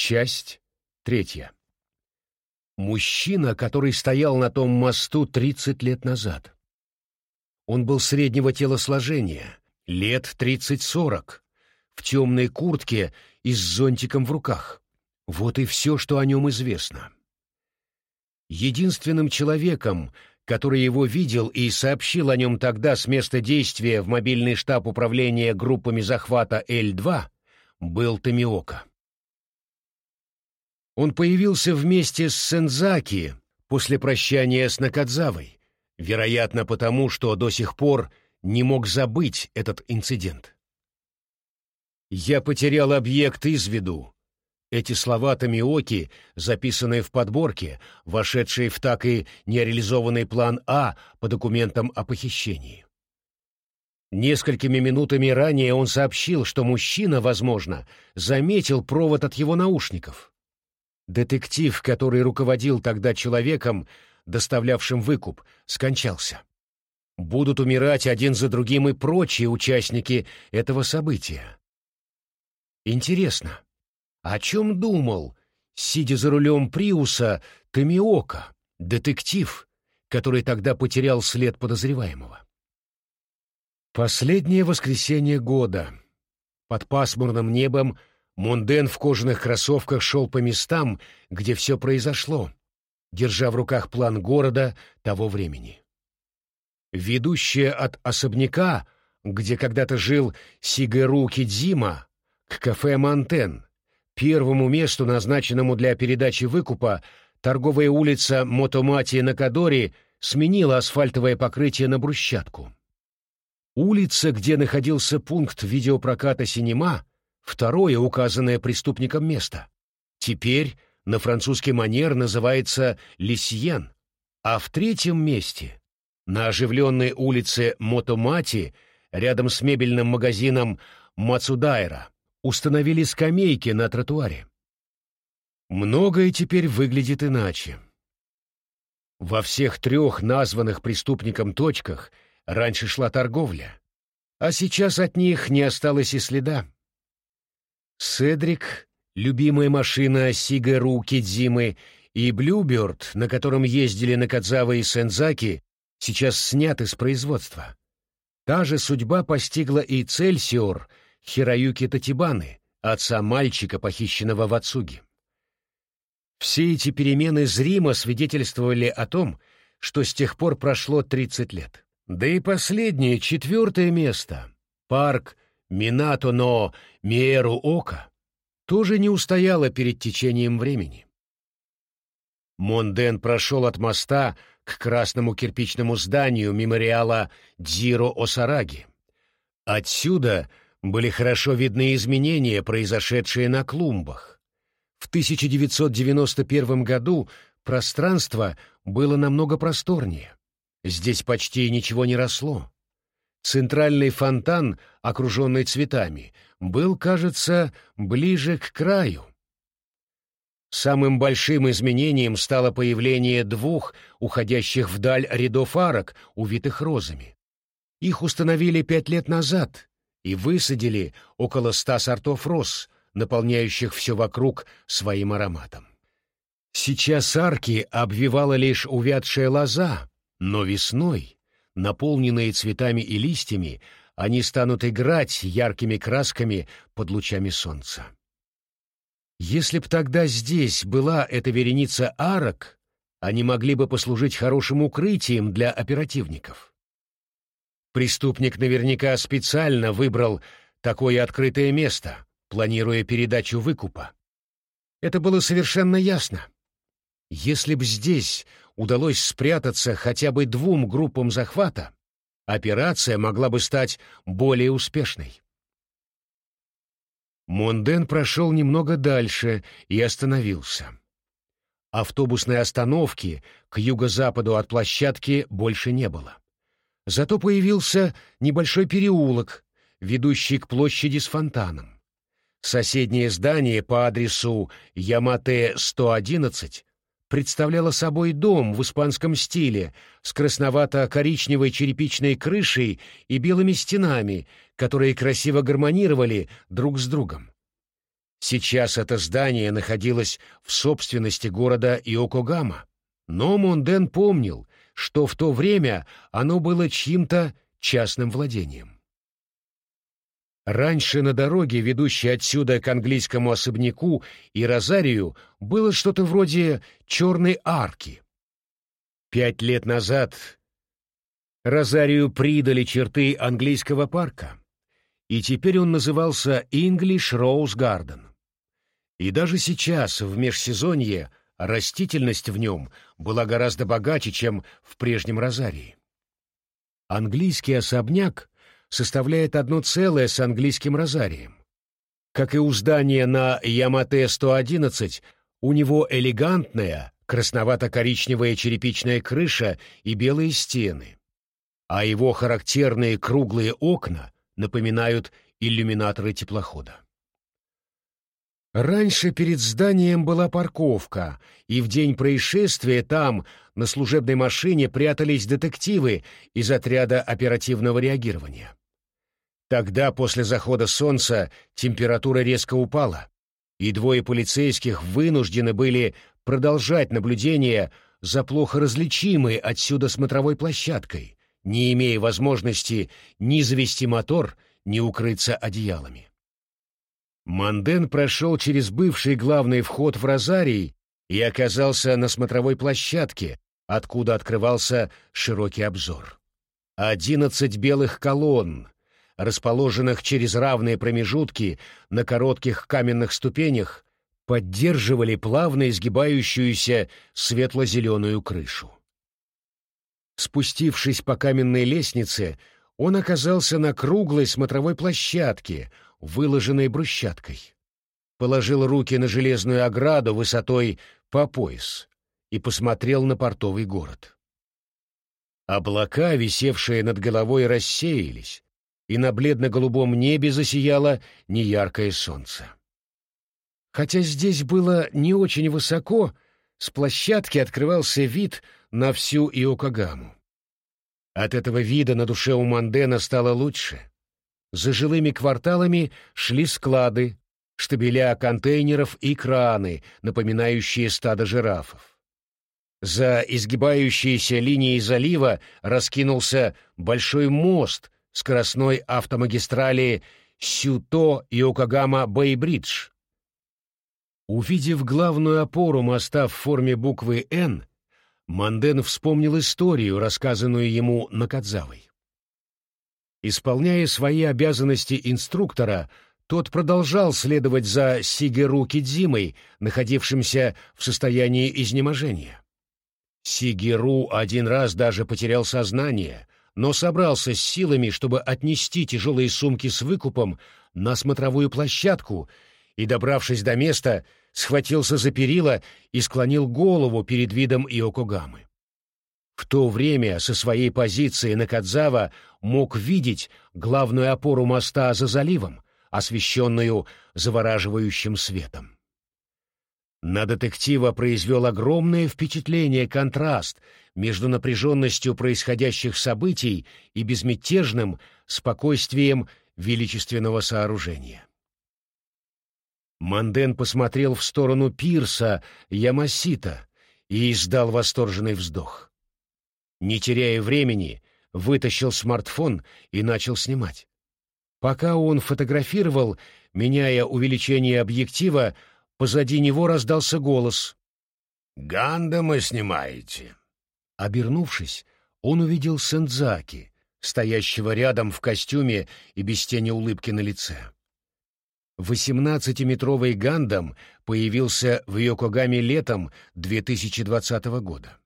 Часть третья. Мужчина, который стоял на том мосту 30 лет назад. Он был среднего телосложения, лет 30-40, в темной куртке и с зонтиком в руках. Вот и все, что о нем известно. Единственным человеком, который его видел и сообщил о нем тогда с места действия в мобильный штаб управления группами захвата Л-2, был Томиока. Он появился вместе с Сензаки после прощания с Накадзавой, вероятно потому, что до сих пор не мог забыть этот инцидент. «Я потерял объект из виду». Эти слова Томиоки, записанные в подборке, вошедшие в так и нереализованный план А по документам о похищении. Несколькими минутами ранее он сообщил, что мужчина, возможно, заметил провод от его наушников. Детектив, который руководил тогда человеком, доставлявшим выкуп, скончался. Будут умирать один за другим и прочие участники этого события. Интересно, о чем думал, сидя за рулем Приуса, Томиока, детектив, который тогда потерял след подозреваемого? Последнее воскресенье года. Под пасмурным небом Мунден в кожаных кроссовках шел по местам, где все произошло, держа в руках план города того времени. Ведущая от особняка, где когда-то жил Сигару Кидзима, к кафе «Монтен», первому месту, назначенному для передачи выкупа, торговая улица Мотомати Накадори сменила асфальтовое покрытие на брусчатку. Улица, где находился пункт видеопроката «Синема», второе указанное преступником место. Теперь на французский манер называется Лисьен, а в третьем месте, на оживленной улице Мотомати, рядом с мебельным магазином Мацудайра, установили скамейки на тротуаре. Многое теперь выглядит иначе. Во всех трех названных преступником точках раньше шла торговля, а сейчас от них не осталось и следа. Седрик, любимая машина Сигару Кидзимы, и Блюберт, на котором ездили Накадзава и Сензаки, сейчас сняты с производства. Та же судьба постигла и Цельсиор Хироюки Татибаны, отца мальчика, похищенного в Ацуги. Все эти перемены зримо свидетельствовали о том, что с тех пор прошло 30 лет. Да и последнее, четвертое место, парк Минато но Миеру Ока тоже не устояла перед течением времени. Монден прошел от моста к красному кирпичному зданию мемориала Дзиро Осараги. Отсюда были хорошо видны изменения, произошедшие на клумбах. В 1991 году пространство было намного просторнее. Здесь почти ничего не росло. Центральный фонтан, окруженный цветами, был, кажется, ближе к краю. Самым большим изменением стало появление двух уходящих вдаль рядов арок, увитых розами. Их установили пять лет назад и высадили около ста сортов роз, наполняющих все вокруг своим ароматом. Сейчас арки обвивала лишь увядшая лоза, но весной — наполненные цветами и листьями, они станут играть яркими красками под лучами солнца. Если б тогда здесь была эта вереница арок, они могли бы послужить хорошим укрытием для оперативников. Преступник наверняка специально выбрал такое открытое место, планируя передачу выкупа. Это было совершенно ясно. Если б здесь удалось спрятаться хотя бы двум группам захвата, операция могла бы стать более успешной. Монден прошел немного дальше и остановился. Автобусной остановки к юго-западу от площадки больше не было. Зато появился небольшой переулок, ведущий к площади с фонтаном. Соседнее здание по адресу Ямате-111 представляла собой дом в испанском стиле с красновато-коричневой черепичной крышей и белыми стенами, которые красиво гармонировали друг с другом. Сейчас это здание находилось в собственности города Иокогама, но Монден помнил, что в то время оно было чьим-то частным владением. Раньше на дороге, ведущей отсюда к английскому особняку и Розарию, было что-то вроде черной арки. Пять лет назад Розарию придали черты английского парка, и теперь он назывался English Rose Garden. И даже сейчас, в межсезонье, растительность в нем была гораздо богаче, чем в прежнем Розарии. Английский особняк составляет одно целое с английским розарием. Как и у здания на Ямате-111, у него элегантная, красновато-коричневая черепичная крыша и белые стены, а его характерные круглые окна напоминают иллюминаторы теплохода. Раньше перед зданием была парковка, и в день происшествия там, на служебной машине, прятались детективы из отряда оперативного реагирования. Тогда, после захода солнца, температура резко упала, и двое полицейских вынуждены были продолжать наблюдение за плохо различимой отсюда смотровой площадкой, не имея возможности ни завести мотор, ни укрыться одеялами. Манден прошел через бывший главный вход в Розарий и оказался на смотровой площадке, откуда открывался широкий обзор. Одиннадцать белых колонн, расположенных через равные промежутки на коротких каменных ступенях, поддерживали плавно изгибающуюся светло-зеленую крышу. Спустившись по каменной лестнице, он оказался на круглой смотровой площадке, выложенной брусчаткой. Положил руки на железную ограду высотой по пояс и посмотрел на портовый город. Облака, висевшие над головой, рассеялись, и на бледно-голубом небе засияло неяркое солнце. Хотя здесь было не очень высоко, с площадки открывался вид на всю Иокогаму. От этого вида на душе у Мандена стало лучше. За жилыми кварталами шли склады, штабеля контейнеров и краны, напоминающие стадо жирафов. За изгибающейся линией залива раскинулся большой мост скоростной автомагистрали Сюто-Йокогама-Бэй-Бридж. Увидев главную опору моста в форме буквы «Н», Манден вспомнил историю, рассказанную ему Накадзавой. Исполняя свои обязанности инструктора, тот продолжал следовать за Сигеру Кидзимой, находившимся в состоянии изнеможения. Сигеру один раз даже потерял сознание, но собрался с силами, чтобы отнести тяжелые сумки с выкупом на смотровую площадку и, добравшись до места, схватился за перила и склонил голову перед видом Иокогамы. В то время со своей позиции Накадзава мог видеть главную опору моста за заливом, освещенную завораживающим светом. На детектива произвел огромное впечатление контраст между напряженностью происходящих событий и безмятежным спокойствием величественного сооружения. Манден посмотрел в сторону пирса Ямасита и издал восторженный вздох. Не теряя времени, вытащил смартфон и начал снимать. Пока он фотографировал, меняя увеличение объектива, позади него раздался голос. «Гандама снимаете?» Обернувшись, он увидел Сензаки, стоящего рядом в костюме и без тени улыбки на лице. Восемнадцатиметровый Гандам появился в Йокогаме летом 2020 года.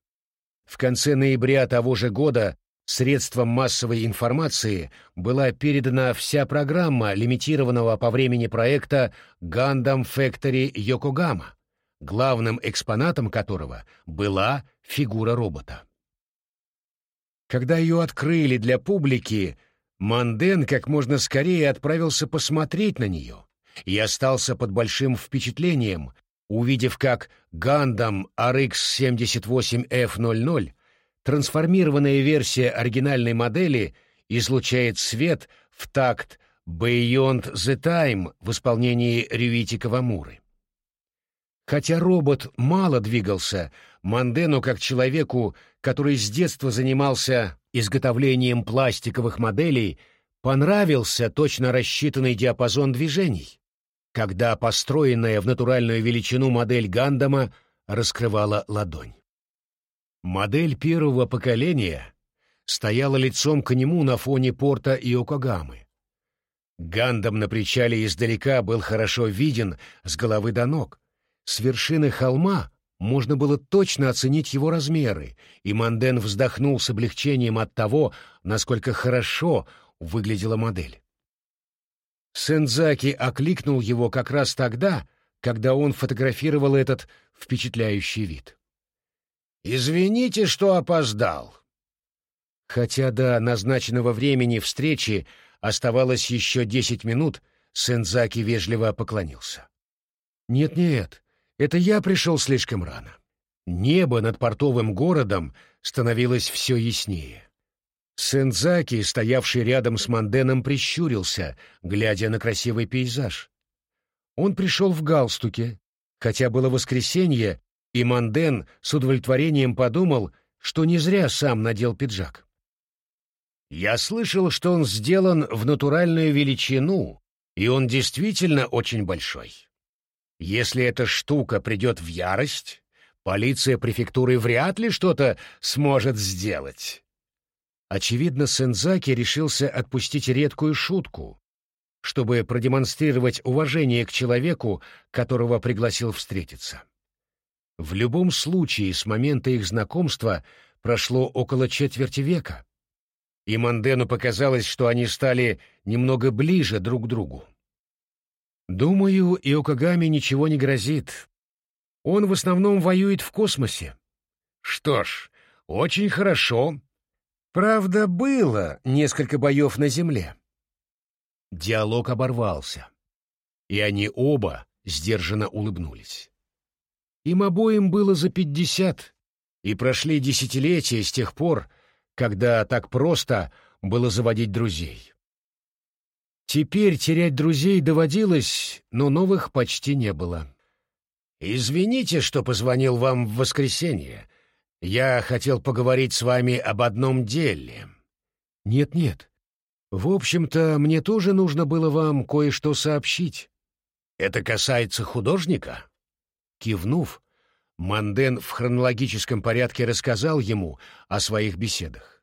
В конце ноября того же года средством массовой информации была передана вся программа лимитированного по времени проекта «Гандам Factory Йокогама», главным экспонатом которого была фигура робота. Когда ее открыли для публики, Манден как можно скорее отправился посмотреть на нее и остался под большим впечатлением, увидев, как Гандам RX-78F00, трансформированная версия оригинальной модели, излучает свет в такт «Beyond the Time» в исполнении Рюити Кавамуры. Хотя робот мало двигался, Мандену, как человеку, который с детства занимался изготовлением пластиковых моделей, понравился точно рассчитанный диапазон движений, когда построенная в натуральную величину модель Гандама раскрывала ладонь. Модель первого поколения стояла лицом к нему на фоне порта Иокогамы. Гандам на причале издалека был хорошо виден с головы до ног, с вершины холма можно было точно оценить его размеры, и Манден вздохнул с облегчением от того, насколько хорошо выглядела модель. Сензаки окликнул его как раз тогда, когда он фотографировал этот впечатляющий вид. «Извините, что опоздал». Хотя до назначенного времени встречи оставалось еще десять минут, Сензаки вежливо поклонился. «Нет-нет, это я пришел слишком рано. Небо над портовым городом становилось все яснее. Сензаки, стоявший рядом с Манденом, прищурился, глядя на красивый пейзаж. Он пришел в галстуке, хотя было воскресенье, и Манден с удовлетворением подумал, что не зря сам надел пиджак. «Я слышал, что он сделан в натуральную величину, и он действительно очень большой. Если эта штука придет в ярость, полиция префектуры вряд ли что-то сможет сделать. Очевидно, Сензаки решился отпустить редкую шутку, чтобы продемонстрировать уважение к человеку, которого пригласил встретиться. В любом случае, с момента их знакомства прошло около четверти века, и Мандену показалось, что они стали немного ближе друг к другу. Думаю, Иокагаме ничего не грозит. Он в основном воюет в космосе. Что ж, очень хорошо. Правда, было несколько боев на Земле. Диалог оборвался, и они оба сдержанно улыбнулись. Им обоим было за пятьдесят, и прошли десятилетия с тех пор, когда так просто было заводить друзей. Теперь терять друзей доводилось, но новых почти не было. «Извините, что позвонил вам в воскресенье. Я хотел поговорить с вами об одном деле». «Нет-нет. В общем-то, мне тоже нужно было вам кое-что сообщить. Это касается художника?» Кивнув, Манден в хронологическом порядке рассказал ему о своих беседах.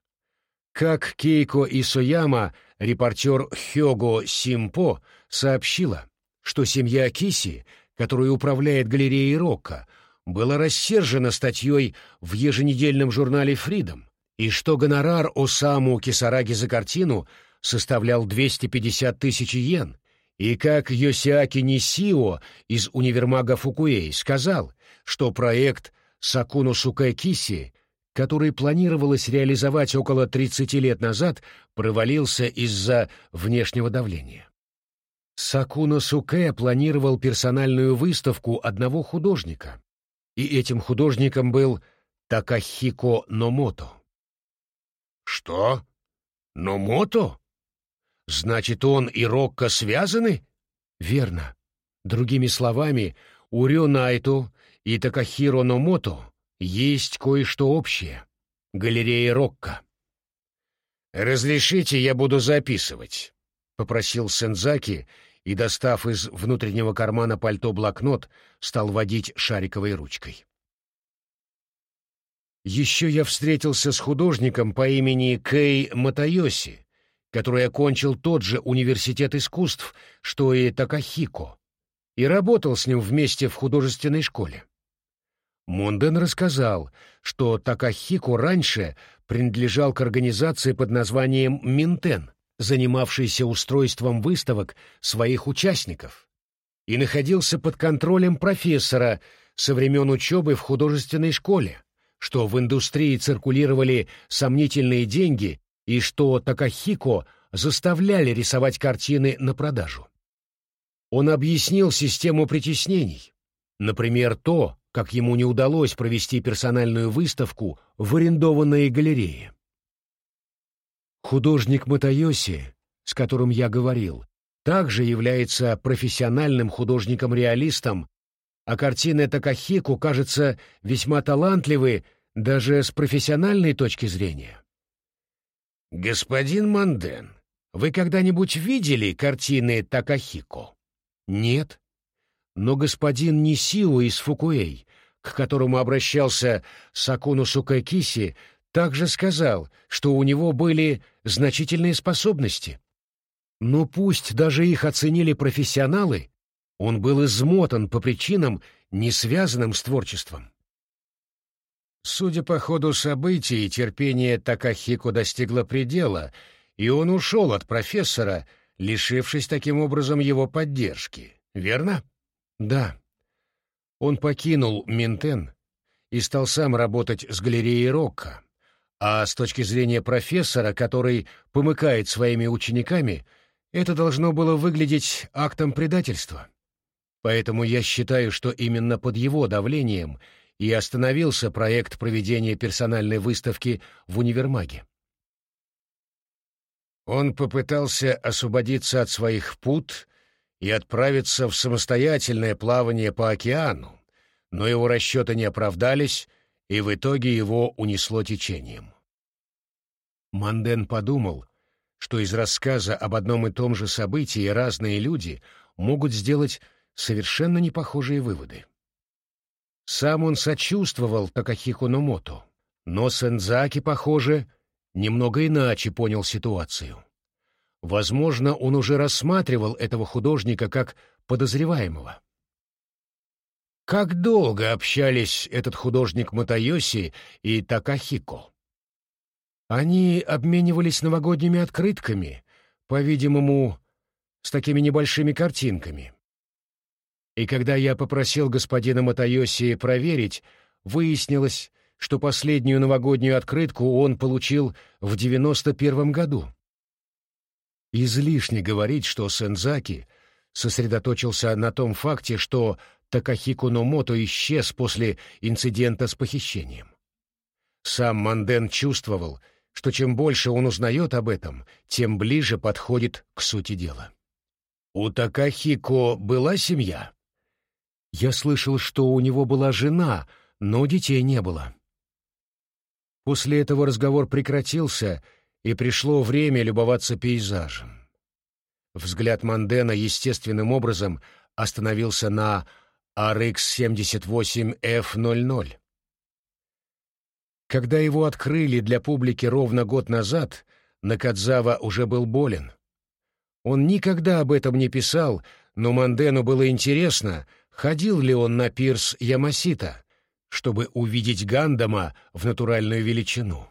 Как Кейко и Сояма репортер Хёго Симпо сообщила, что семья Киси, которая управляет галереей Рокко, была рассержена статьей в еженедельном журнале «Фридом», и что гонорар Осаму Кисараги за картину составлял 250 тысяч йен, и как Йосиаки Нисио из универмага Фукуэй сказал, что проект Сакуно Сукэ Киси который планировалось реализовать около 30 лет назад, провалился из-за внешнего давления. Сакуно Суке планировал персональную выставку одного художника, и этим художником был Такахико Номото. «Что? Номото? Значит, он и Рокко связаны?» «Верно. Другими словами, Урё Найту и Такахиро Номото есть кое-что общее. Галерея Рокко. «Разрешите, я буду записывать», — попросил Сензаки и, достав из внутреннего кармана пальто блокнот, стал водить шариковой ручкой. Еще я встретился с художником по имени Кей Матайоси, который окончил тот же университет искусств, что и Такахико, и работал с ним вместе в художественной школе. Монден рассказал, что Такахико раньше принадлежал к организации под названием «Минтен», занимавшейся устройством выставок своих участников, и находился под контролем профессора со времен учебы в художественной школе, что в индустрии циркулировали сомнительные деньги и что Такахико заставляли рисовать картины на продажу. Он объяснил систему притеснений, например, то, как ему не удалось провести персональную выставку в арендованной галерее. Художник Матайоси, с которым я говорил, также является профессиональным художником-реалистом, а картины Такахику, кажется, весьма талантливы даже с профессиональной точки зрения. «Господин Манден, вы когда-нибудь видели картины Такахико?» «Нет. Но господин Нисио из Фукуэй, к которому обращался Сакуну Сукакиси, также сказал, что у него были значительные способности. Но пусть даже их оценили профессионалы, он был измотан по причинам, не связанным с творчеством. Судя по ходу событий, терпение Такахико достигло предела, и он ушел от профессора, лишившись таким образом его поддержки. Верно? Да. Он покинул Минтен и стал сам работать с галереей Рокко. А с точки зрения профессора, который помыкает своими учениками, это должно было выглядеть актом предательства. Поэтому я считаю, что именно под его давлением и остановился проект проведения персональной выставки в универмаге. Он попытался освободиться от своих пут и отправиться в самостоятельное плавание по океану, но его расчеты не оправдались, и в итоге его унесло течением. Манден подумал, что из рассказа об одном и том же событии разные люди могут сделать совершенно непохожие выводы. Сам он сочувствовал Такахико Номото, но Сензаки, похоже, немного иначе понял ситуацию. Возможно, он уже рассматривал этого художника как подозреваемого. Как долго общались этот художник Матайоси и Такахико? Они обменивались новогодними открытками, по-видимому, с такими небольшими картинками. И когда я попросил господина Матайоси проверить, выяснилось, что последнюю новогоднюю открытку он получил в девяносто первом году. Излишне говорить, что Сензаки сосредоточился на том факте, что Такахико Номото исчез после инцидента с похищением. Сам Манден чувствовал, что чем больше он узнает об этом, тем ближе подходит к сути дела. У Такахико была семья? Я слышал, что у него была жена, но детей не было. После этого разговор прекратился, и пришло время любоваться пейзажем. Взгляд Мандена естественным образом остановился на RX-78F00. Когда его открыли для публики ровно год назад, Накадзава уже был болен. Он никогда об этом не писал, но Мандену было интересно — ходил ли он на пирс Ямасита, чтобы увидеть Гандама в натуральную величину.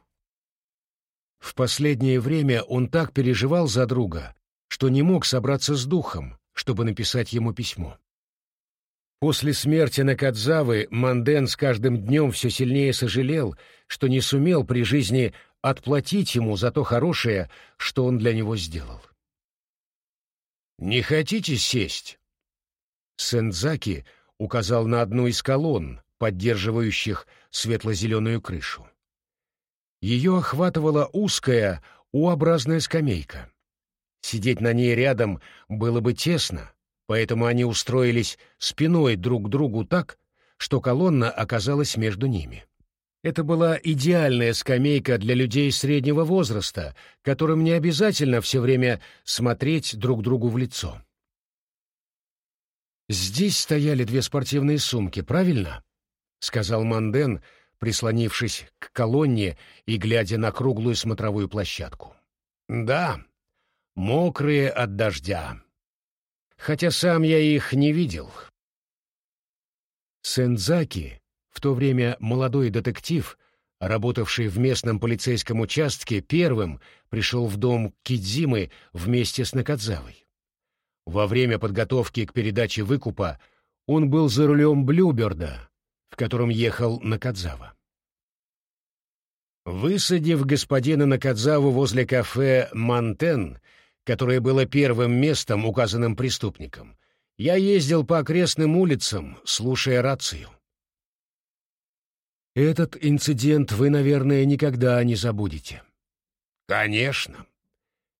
В последнее время он так переживал за друга, что не мог собраться с духом, чтобы написать ему письмо. После смерти Накадзавы Манден с каждым днем все сильнее сожалел, что не сумел при жизни отплатить ему за то хорошее, что он для него сделал. «Не хотите сесть?» Сензаки указал на одну из колонн, поддерживающих светло-зеленую крышу. Ее охватывала узкая U-образная скамейка. Сидеть на ней рядом было бы тесно, поэтому они устроились спиной друг к другу так, что колонна оказалась между ними. Это была идеальная скамейка для людей среднего возраста, которым не обязательно все время смотреть друг другу в лицо. «Здесь стояли две спортивные сумки, правильно?» — сказал Манден, прислонившись к колонне и глядя на круглую смотровую площадку. «Да, мокрые от дождя. Хотя сам я их не видел». Сензаки, в то время молодой детектив, работавший в местном полицейском участке, первым пришел в дом Кидзимы вместе с Накадзавой. Во время подготовки к передаче выкупа он был за рулем Блюберда, в котором ехал Накадзава. Высадив господина Накадзаву возле кафе «Мантен», которое было первым местом, указанным преступником, я ездил по окрестным улицам, слушая рацию. Этот инцидент вы, наверное, никогда не забудете. Конечно.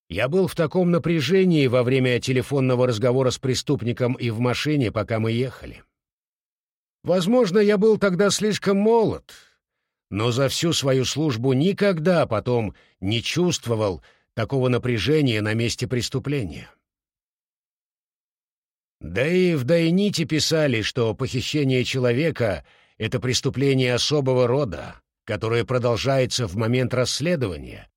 Я был в таком напряжении во время телефонного разговора с преступником и в машине, пока мы ехали. Возможно, я был тогда слишком молод, но за всю свою службу никогда потом не чувствовал такого напряжения на месте преступления. Да и в Дайните писали, что похищение человека — это преступление особого рода, которое продолжается в момент расследования,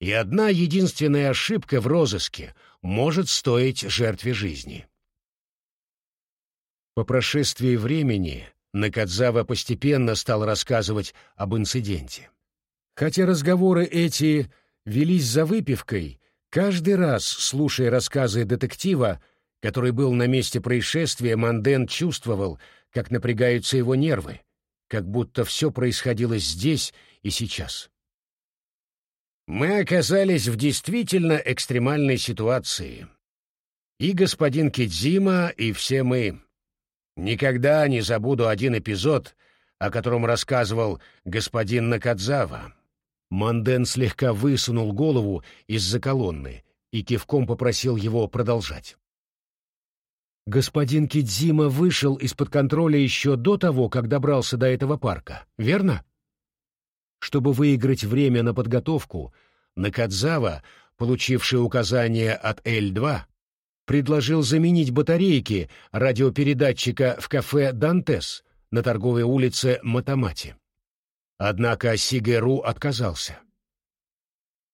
и одна единственная ошибка в розыске может стоить жертве жизни. По прошествии времени Накадзава постепенно стал рассказывать об инциденте. Хотя разговоры эти велись за выпивкой, каждый раз, слушая рассказы детектива, который был на месте происшествия, Манден чувствовал, как напрягаются его нервы, как будто все происходило здесь и сейчас. Мы оказались в действительно экстремальной ситуации. И господин Кидзима, и все мы. Никогда не забуду один эпизод, о котором рассказывал господин Накадзава. Манден слегка высунул голову из-за колонны и кивком попросил его продолжать. Господин Кидзима вышел из-под контроля еще до того, как добрался до этого парка, верно? Чтобы выиграть время на подготовку, Накадзава, получивший указание от Л-2, предложил заменить батарейки радиопередатчика в кафе «Дантес» на торговой улице Матамати. Однако Сигеру отказался.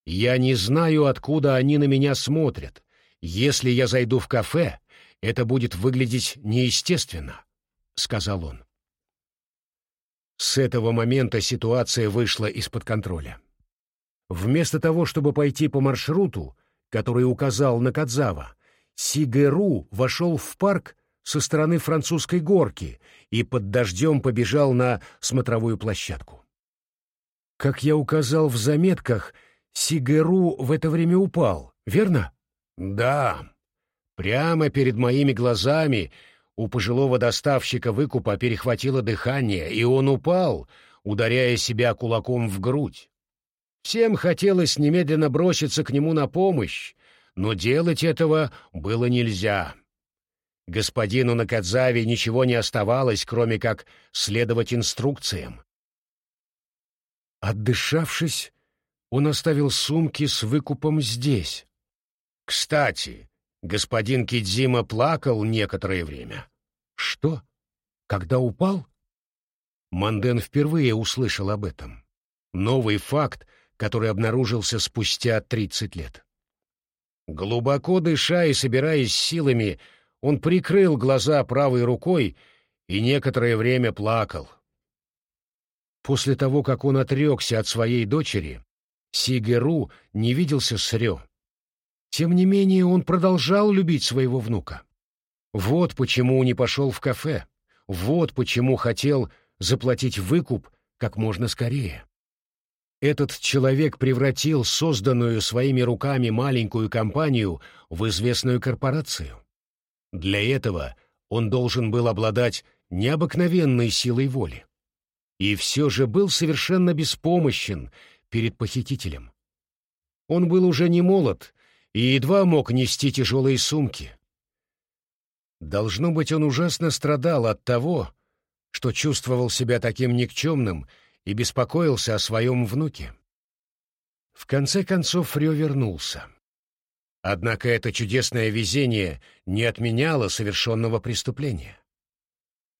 «Я не знаю, откуда они на меня смотрят. Если я зайду в кафе, это будет выглядеть неестественно», — сказал он. С этого момента ситуация вышла из-под контроля. Вместо того, чтобы пойти по маршруту, который указал Накадзава, Сигеру вошел в парк со стороны французской горки и под дождем побежал на смотровую площадку. Как я указал в заметках, Сигеру в это время упал, верно? Да. Прямо перед моими глазами у пожилого доставщика выкупа перехватило дыхание, и он упал, ударяя себя кулаком в грудь. Всем хотелось немедленно броситься к нему на помощь, но делать этого было нельзя. Господину Накадзаве ничего не оставалось, кроме как следовать инструкциям. Отдышавшись, он оставил сумки с выкупом здесь. Кстати, господин Кидзима плакал некоторое время. Что? Когда упал? Манден впервые услышал об этом. Новый факт, который обнаружился спустя тридцать лет. Глубоко дыша и собираясь силами, он прикрыл глаза правой рукой и некоторое время плакал. После того, как он отрекся от своей дочери, Сигеру не виделся с Рё. Тем не менее, он продолжал любить своего внука. Вот почему не пошел в кафе, вот почему хотел заплатить выкуп как можно скорее. Этот человек превратил созданную своими руками маленькую компанию в известную корпорацию. Для этого он должен был обладать необыкновенной силой воли. И все же был совершенно беспомощен перед похитителем. Он был уже не молод и едва мог нести тяжелые сумки. Должно быть, он ужасно страдал от того, что чувствовал себя таким никчемным и беспокоился о своем внуке. В конце концов Рё вернулся. Однако это чудесное везение не отменяло совершенного преступления.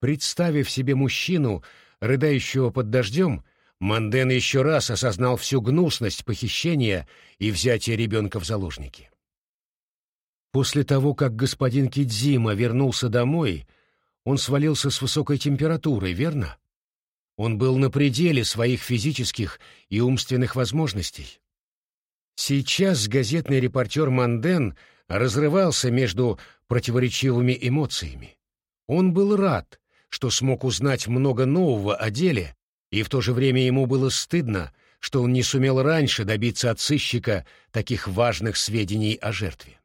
Представив себе мужчину, рыдающего под дождем, Манден еще раз осознал всю гнусность похищения и взятия ребенка в заложники. После того, как господин Кидзима вернулся домой, он свалился с высокой температурой, верно? Он был на пределе своих физических и умственных возможностей. Сейчас газетный репортер Манден разрывался между противоречивыми эмоциями. Он был рад, что смог узнать много нового о деле, и в то же время ему было стыдно, что он не сумел раньше добиться от сыщика таких важных сведений о жертве.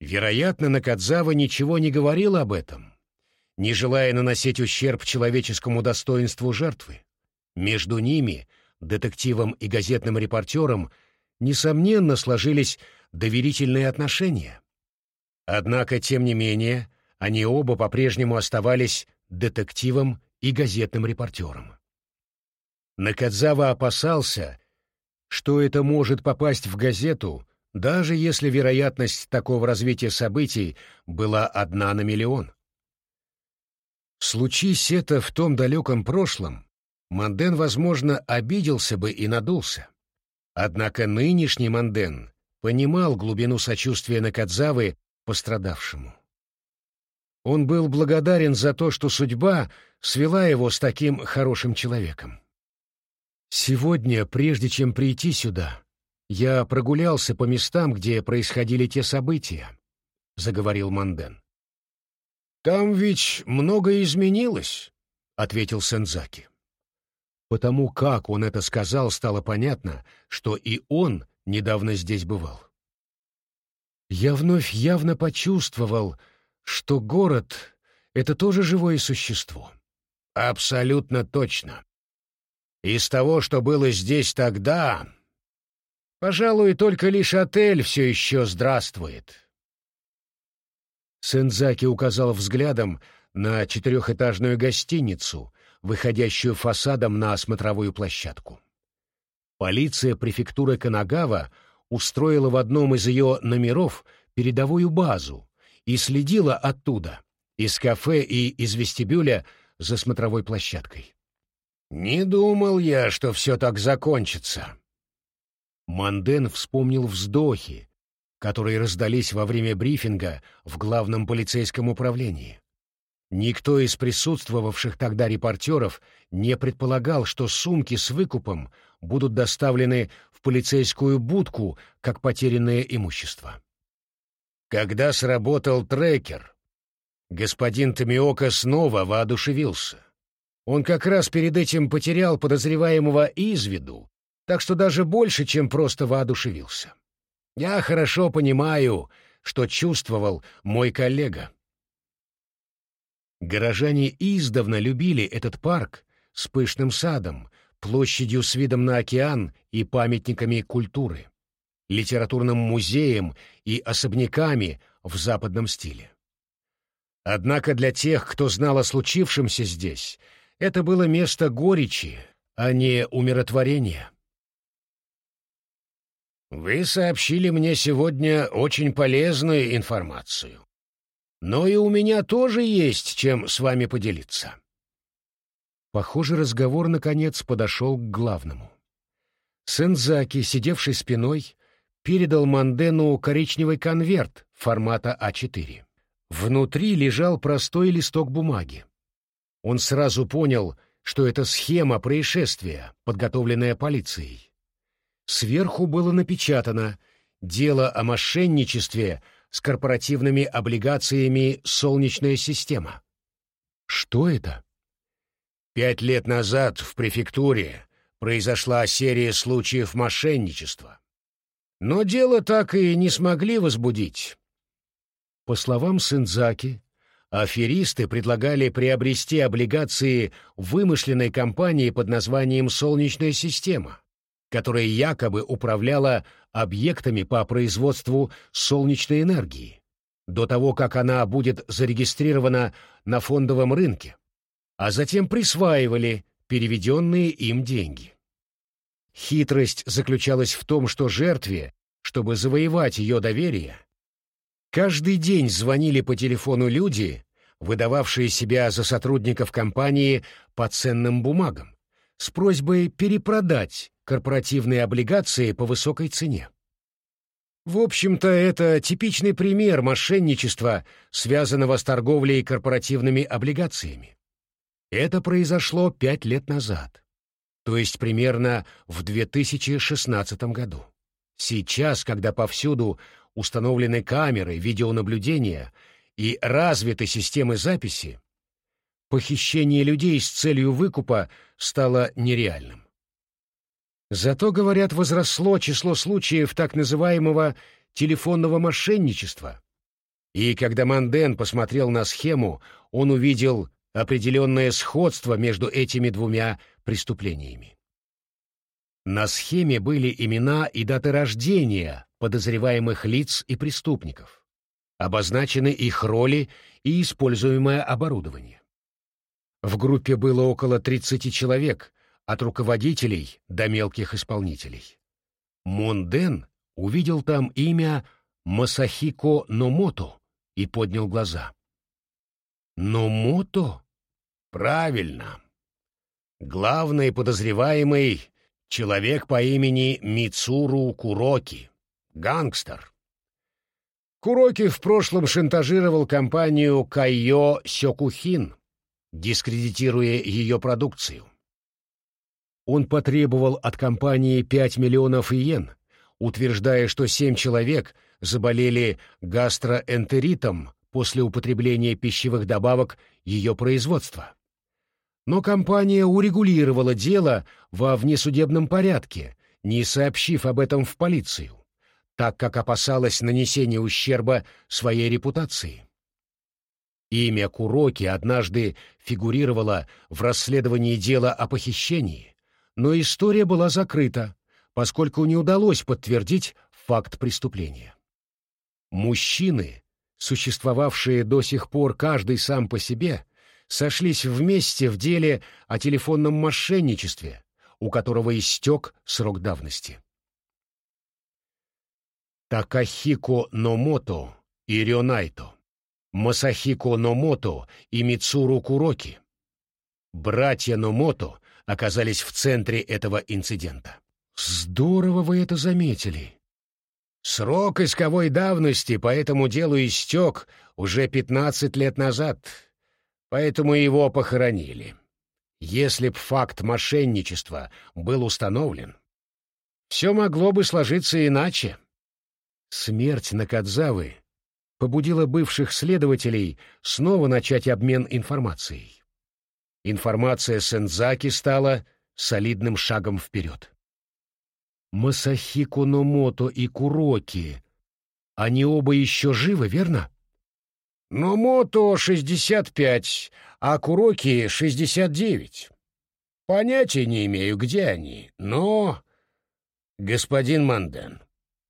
Вероятно, Накадзава ничего не говорил об этом, не желая наносить ущерб человеческому достоинству жертвы. Между ними, детективом и газетным репортером, несомненно, сложились доверительные отношения. Однако, тем не менее, они оба по-прежнему оставались детективом и газетным репортером. Накадзава опасался, что это может попасть в газету, даже если вероятность такого развития событий была одна на миллион. Случись это в том далеком прошлом, Манден, возможно, обиделся бы и надулся. Однако нынешний Манден понимал глубину сочувствия Накадзавы пострадавшему. Он был благодарен за то, что судьба свела его с таким хорошим человеком. Сегодня, прежде чем прийти сюда, я прогулялся по местам, где происходили те события, — заговорил Манден. «Там ведь многое изменилось», — ответил Сензаки. Потому как он это сказал, стало понятно, что и он недавно здесь бывал. Я вновь явно почувствовал, что город — это тоже живое существо. Абсолютно точно. Из того, что было здесь тогда, пожалуй, только лишь отель все еще здравствует. Сензаки указал взглядом на четырехэтажную гостиницу, выходящую фасадом на смотровую площадку. Полиция префектуры Канагава устроила в одном из ее номеров передовую базу и следила оттуда, из кафе и из вестибюля за смотровой площадкой. «Не думал я, что все так закончится». Манден вспомнил вздохи, которые раздались во время брифинга в главном полицейском управлении. Никто из присутствовавших тогда репортеров не предполагал, что сумки с выкупом будут доставлены в полицейскую будку как потерянное имущество. Когда сработал трекер, господин Томиока снова воодушевился. Он как раз перед этим потерял подозреваемого из виду, так что даже больше, чем просто воодушевился. Я хорошо понимаю, что чувствовал мой коллега. Горожане издавна любили этот парк с пышным садом, площадью с видом на океан и памятниками культуры, литературным музеем и особняками в западном стиле. Однако для тех, кто знал о случившемся здесь, это было место горечи, а не умиротворения. Вы сообщили мне сегодня очень полезную информацию. Но и у меня тоже есть чем с вами поделиться. Похоже, разговор, наконец, подошел к главному. Сензаки, сидевший спиной, передал Мандену коричневый конверт формата А4. Внутри лежал простой листок бумаги. Он сразу понял, что это схема происшествия, подготовленная полицией. Сверху было напечатано «Дело о мошенничестве с корпоративными облигациями «Солнечная система». Что это? Пять лет назад в префектуре произошла серия случаев мошенничества. Но дело так и не смогли возбудить. По словам Синдзаки, Аферисты предлагали приобрести облигации вымышленной компании под названием «Солнечная система», которая якобы управляла объектами по производству солнечной энергии, до того, как она будет зарегистрирована на фондовом рынке, а затем присваивали переведенные им деньги. Хитрость заключалась в том, что жертве, чтобы завоевать ее доверие, Каждый день звонили по телефону люди, выдававшие себя за сотрудников компании по ценным бумагам, с просьбой перепродать корпоративные облигации по высокой цене. В общем-то, это типичный пример мошенничества, связанного с торговлей корпоративными облигациями. Это произошло пять лет назад, то есть примерно в 2016 году. Сейчас, когда повсюду установлены камеры видеонаблюдения и развиты системы записи, похищение людей с целью выкупа стало нереальным. Зато, говорят, возросло число случаев так называемого телефонного мошенничества. И когда Манден посмотрел на схему, он увидел определенное сходство между этими двумя преступлениями. На схеме были имена и даты рождения подозреваемых лиц и преступников. Обозначены их роли и используемое оборудование. В группе было около 30 человек, от руководителей до мелких исполнителей. Монден увидел там имя Масахико Номото и поднял глаза. «Номото? Правильно. Главный подозреваемый — человек по имени Мицуру Куроки, гангстер. Куроки в прошлом шантажировал компанию Кайо Сёкухин, дискредитируя ее продукцию. Он потребовал от компании 5 миллионов иен, утверждая, что семь человек заболели гастроэнтеритом после употребления пищевых добавок ее производства. Но компания урегулировала дело во внесудебном порядке, не сообщив об этом в полицию, так как опасалась нанесения ущерба своей репутации. Имя Куроки однажды фигурировало в расследовании дела о похищении, но история была закрыта, поскольку не удалось подтвердить факт преступления. Мужчины, существовавшие до сих пор каждый сам по себе, сошлись вместе в деле о телефонном мошенничестве, у которого истек срок давности. Такахико Номото и Рёнайто, Масахико Номото и Мицуру Куроки. Братья Номото оказались в центре этого инцидента. Здорово вы это заметили. Срок исковой давности по этому делу истек уже пятнадцать лет назад, поэтому его похоронили. Если б факт мошенничества был установлен, все могло бы сложиться иначе. Смерть Накадзавы побудила бывших следователей снова начать обмен информацией. Информация Сензаки стала солидным шагом вперед. Масахико Номото и Куроки. Они оба еще живы, верно? Номото 65, а Куроки 69. Понятия не имею, где они, но... Господин Манден.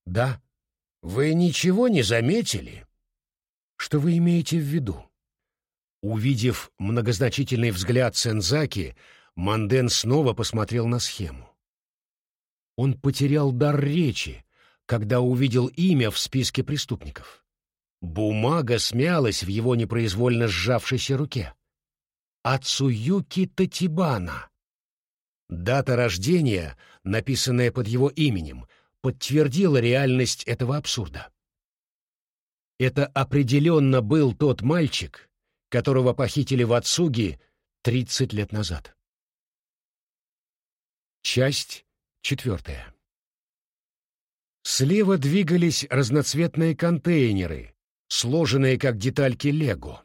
Да. Вы ничего не заметили? Что вы имеете в виду? Увидев многозначительный взгляд Сензаки, Манден снова посмотрел на схему. Он потерял дар речи, когда увидел имя в списке преступников. Бумага смялась в его непроизвольно сжавшейся руке. Ацуюки Татибана. Дата рождения, написанная под его именем, подтвердила реальность этого абсурда. Это определенно был тот мальчик, которого похитили в Ацуги 30 лет назад. Часть Четвертое. Слева двигались разноцветные контейнеры, сложенные как детальки лего.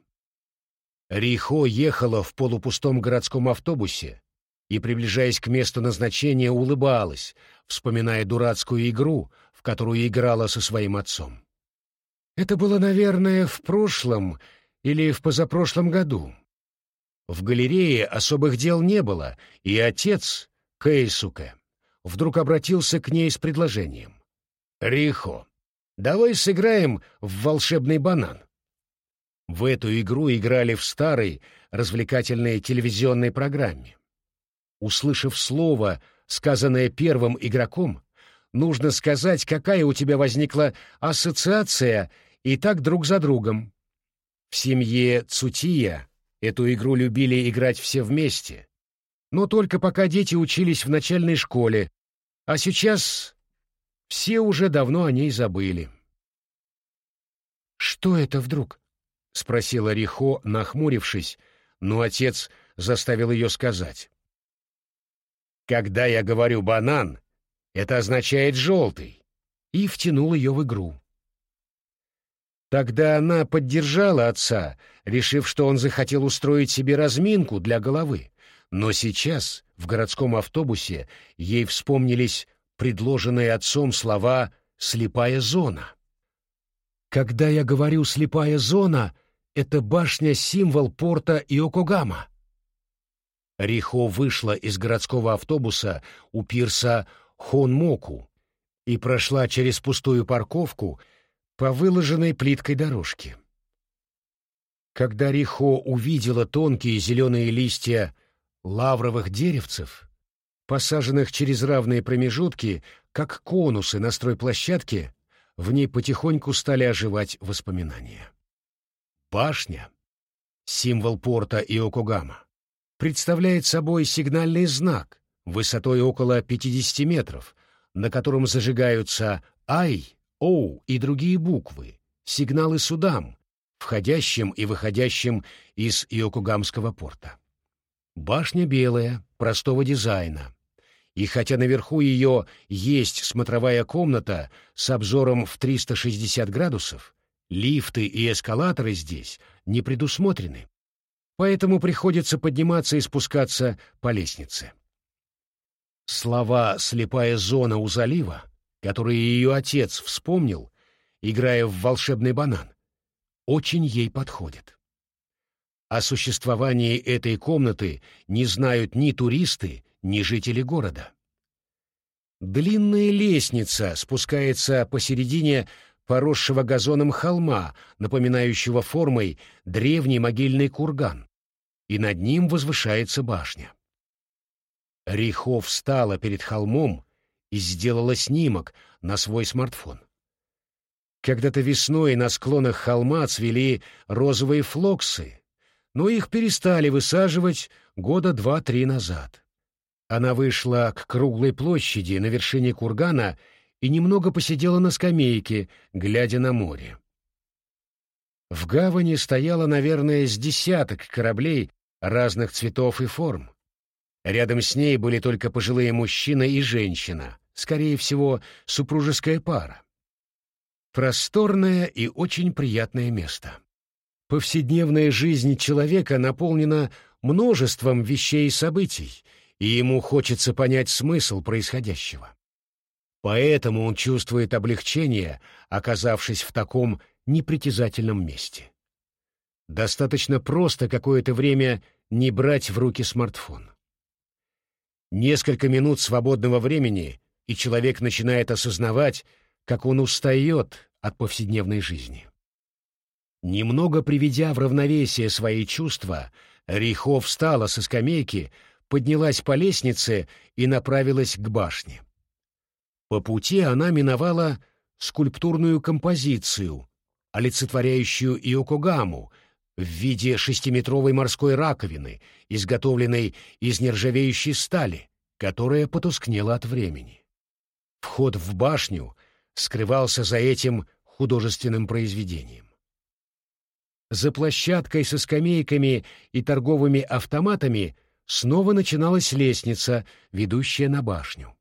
Рихо ехала в полупустом городском автобусе и, приближаясь к месту назначения, улыбалась, вспоминая дурацкую игру, в которую играла со своим отцом. Это было, наверное, в прошлом или в позапрошлом году. В галерее особых дел не было, и отец, Кейсуке, вдруг обратился к ней с предложением. «Рихо, давай сыграем в волшебный банан». В эту игру играли в старой развлекательной телевизионной программе. Услышав слово, сказанное первым игроком, нужно сказать, какая у тебя возникла ассоциация, и так друг за другом. В семье Цутия эту игру любили играть все вместе, но только пока дети учились в начальной школе, а сейчас все уже давно о ней забыли. «Что это вдруг?» — спросила Рихо, нахмурившись, но отец заставил ее сказать. «Когда я говорю «банан», это означает «желтый», и втянул ее в игру. Тогда она поддержала отца, решив, что он захотел устроить себе разминку для головы, но сейчас в городском автобусе ей вспомнились предложенные отцом слова «слепая зона». Когда я говорю «слепая зона», это башня-символ порта Иокогама. Рихо вышла из городского автобуса у пирса Хонмоку и прошла через пустую парковку по выложенной плиткой дорожке. Когда Рихо увидела тонкие зеленые листья лавровых деревцев, посаженных через равные промежутки, как конусы на стройплощадке, в ней потихоньку стали оживать воспоминания. Башня, символ порта Иокогама, представляет собой сигнальный знак высотой около 50 метров, на котором зажигаются «Ай», «Оу» и другие буквы, сигналы судам, входящим и выходящим из Иокугамского порта. Башня белая, простого дизайна. И хотя наверху ее есть смотровая комната с обзором в 360 градусов, лифты и эскалаторы здесь не предусмотрены. Поэтому приходится подниматься и спускаться по лестнице. Слова «слепая зона у залива», которые ее отец вспомнил, играя в волшебный банан, очень ей подходят. О существовании этой комнаты не знают ни туристы, ни жители города. Длинная лестница спускается посередине поросшего газоном холма, напоминающего формой древний могильный курган, и над ним возвышается башня. Рихо встала перед холмом и сделала снимок на свой смартфон. Когда-то весной на склонах холма цвели розовые флоксы, но их перестали высаживать года два-три назад. Она вышла к круглой площади на вершине кургана и немного посидела на скамейке, глядя на море. В гавани стояло, наверное, с десяток кораблей разных цветов и форм. Рядом с ней были только пожилые мужчина и женщина, скорее всего, супружеская пара. Просторное и очень приятное место. Повседневная жизнь человека наполнена множеством вещей и событий, и ему хочется понять смысл происходящего. Поэтому он чувствует облегчение, оказавшись в таком непритязательном месте. Достаточно просто какое-то время не брать в руки смартфон. Несколько минут свободного времени, и человек начинает осознавать, как он устает от повседневной жизни. Немного приведя в равновесие свои чувства, Рихо встала со скамейки, поднялась по лестнице и направилась к башне. По пути она миновала скульптурную композицию, олицетворяющую Иокогаму, в виде шестиметровой морской раковины, изготовленной из нержавеющей стали, которая потускнела от времени. Вход в башню скрывался за этим художественным произведением. За площадкой со скамейками и торговыми автоматами снова начиналась лестница, ведущая на башню.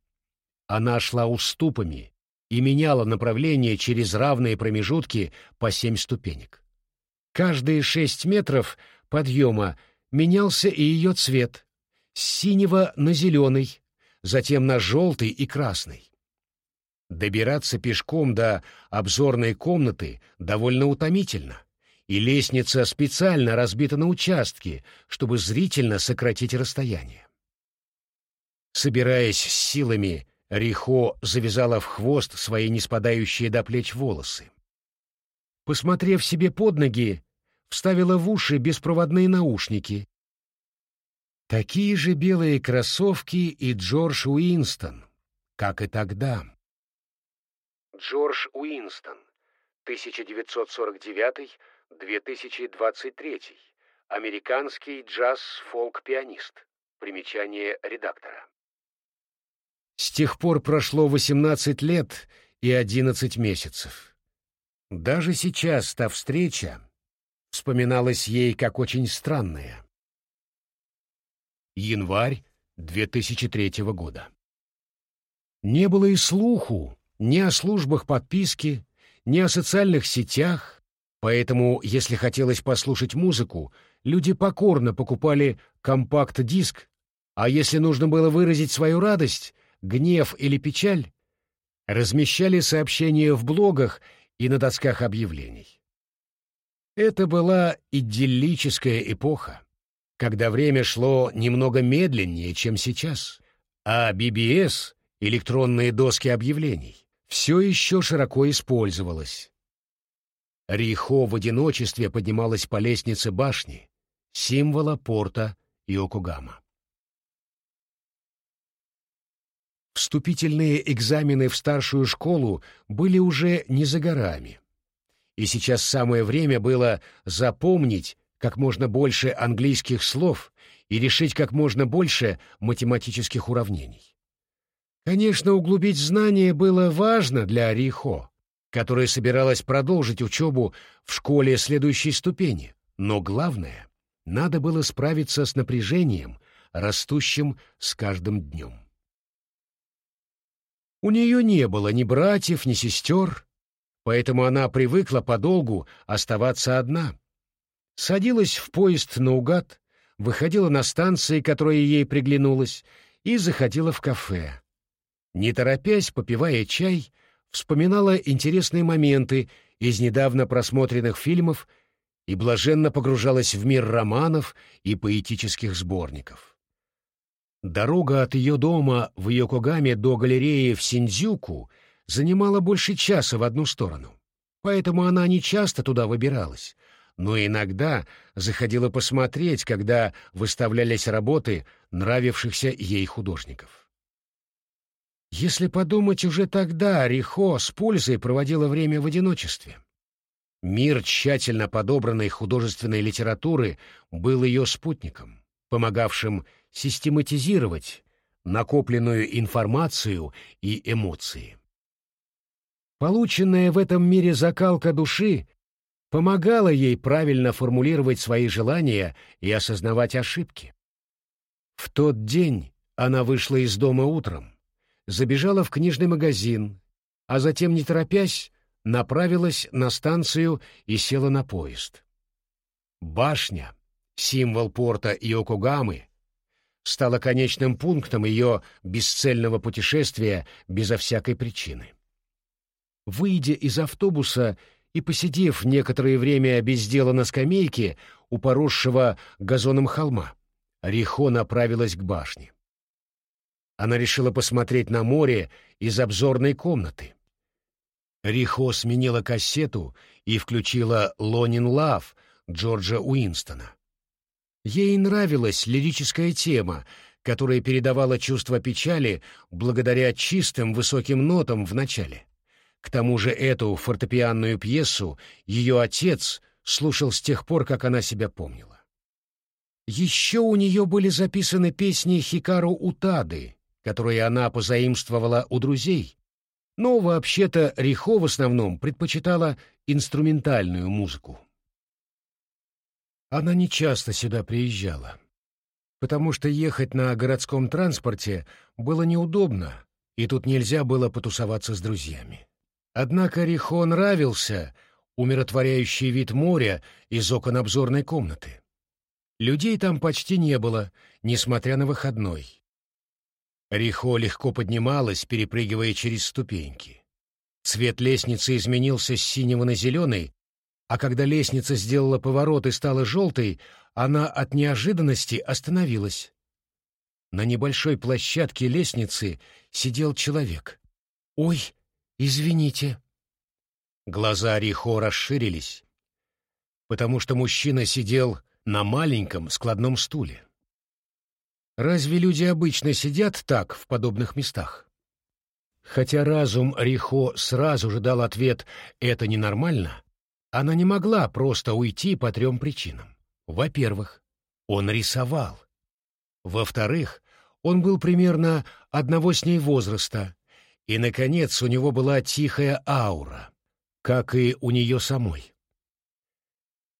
Она шла уступами и меняла направление через равные промежутки по семь ступенек. Каждые шесть метров подъема менялся и ее цвет — с синего на зеленый, затем на желтый и красный. Добираться пешком до обзорной комнаты довольно утомительно, и лестница специально разбита на участки, чтобы зрительно сократить расстояние. Собираясь с силами, Рихо завязала в хвост свои неспадающие до плеч волосы. Посмотрев себе под ноги, вставила в уши беспроводные наушники. Такие же белые кроссовки и Джордж Уинстон, как и тогда. Джордж Уинстон, 1949-2023, американский джаз-фолк-пианист. Примечание редактора. С тех пор прошло 18 лет и 11 месяцев. Даже сейчас та встреча вспоминалась ей как очень странная. Январь 2003 года. Не было и слуху ни о службах подписки, ни о социальных сетях, поэтому, если хотелось послушать музыку, люди покорно покупали компакт-диск, а если нужно было выразить свою радость, гнев или печаль, размещали сообщения в блогах и на досках объявлений. Это была идиллическая эпоха. когда время шло немного медленнее, чем сейчас, а BBS, электронные доски объявлений, все еще широко использовалось. Рихо в одиночестве поднималась по лестнице башни, символа порта Йокогама. Вступительные экзамены в старшую школу были уже не за горами. И сейчас самое время было запомнить как можно больше английских слов и решить как можно больше математических уравнений. Конечно, углубить знания было важно для Рихо, которая собиралась продолжить учебу в школе следующей ступени, но главное, надо было справиться с напряжением, растущим с каждым днем. У нее не было ни братьев, ни сестер, поэтому она привыкла подолгу оставаться одна. Садилась в поезд наугад, выходила на станции, которая ей приглянулась, и заходила в кафе. Не торопясь, попивая чай, вспоминала интересные моменты из недавно просмотренных фильмов и блаженно погружалась в мир романов и поэтических сборников. Дорога от ее дома в Йокогаме до галереи в Синдзюку занимала больше часа в одну сторону, поэтому она не часто туда выбиралась, но иногда заходила посмотреть, когда выставлялись работы нравившихся ей художников. Если подумать, уже тогда Рихо с пользой проводила время в одиночестве. Мир тщательно подобранной художественной литературы был ее спутником, помогавшим систематизировать накопленную информацию и эмоции. Полученная в этом мире закалка души помогала ей правильно формулировать свои желания и осознавать ошибки. В тот день она вышла из дома утром, забежала в книжный магазин, а затем, не торопясь, направилась на станцию и села на поезд. Башня, символ порта Иокогамы, стала конечным пунктом ее бесцельного путешествия безо всякой причины. Выйдя из автобуса и посидев некоторое время без дела на скамейке у поросшего газоном холма, Рихо направилась к башне. Она решила посмотреть на море из обзорной комнаты. Рихо сменила кассету и включила «Лонин Лав» Джорджа Уинстона. Ей нравилась лирическая тема, которая передавала чувство печали благодаря чистым высоким нотам в начале. К тому же эту фортепианную пьесу ее отец слушал с тех пор, как она себя помнила. Еще у нее были записаны песни Хикару Утады, которые она позаимствовала у друзей, но вообще-то Рихо в основном предпочитала инструментальную музыку. Она не часто сюда приезжала, потому что ехать на городском транспорте было неудобно, и тут нельзя было потусоваться с друзьями. Однако Рихо нравился умиротворяющий вид моря из окон обзорной комнаты. Людей там почти не было, несмотря на выходной. Рихо легко поднималась, перепрыгивая через ступеньки. Цвет лестницы изменился с синего на зеленый, а когда лестница сделала поворот и стала желтой, она от неожиданности остановилась. На небольшой площадке лестницы сидел человек. «Ой!» «Извините». Глаза Рихо расширились, потому что мужчина сидел на маленьком складном стуле. Разве люди обычно сидят так в подобных местах? Хотя разум Рихо сразу же дал ответ «это ненормально», она не могла просто уйти по трем причинам. Во-первых, он рисовал. Во-вторых, он был примерно одного с ней возраста, и, наконец, у него была тихая аура, как и у нее самой.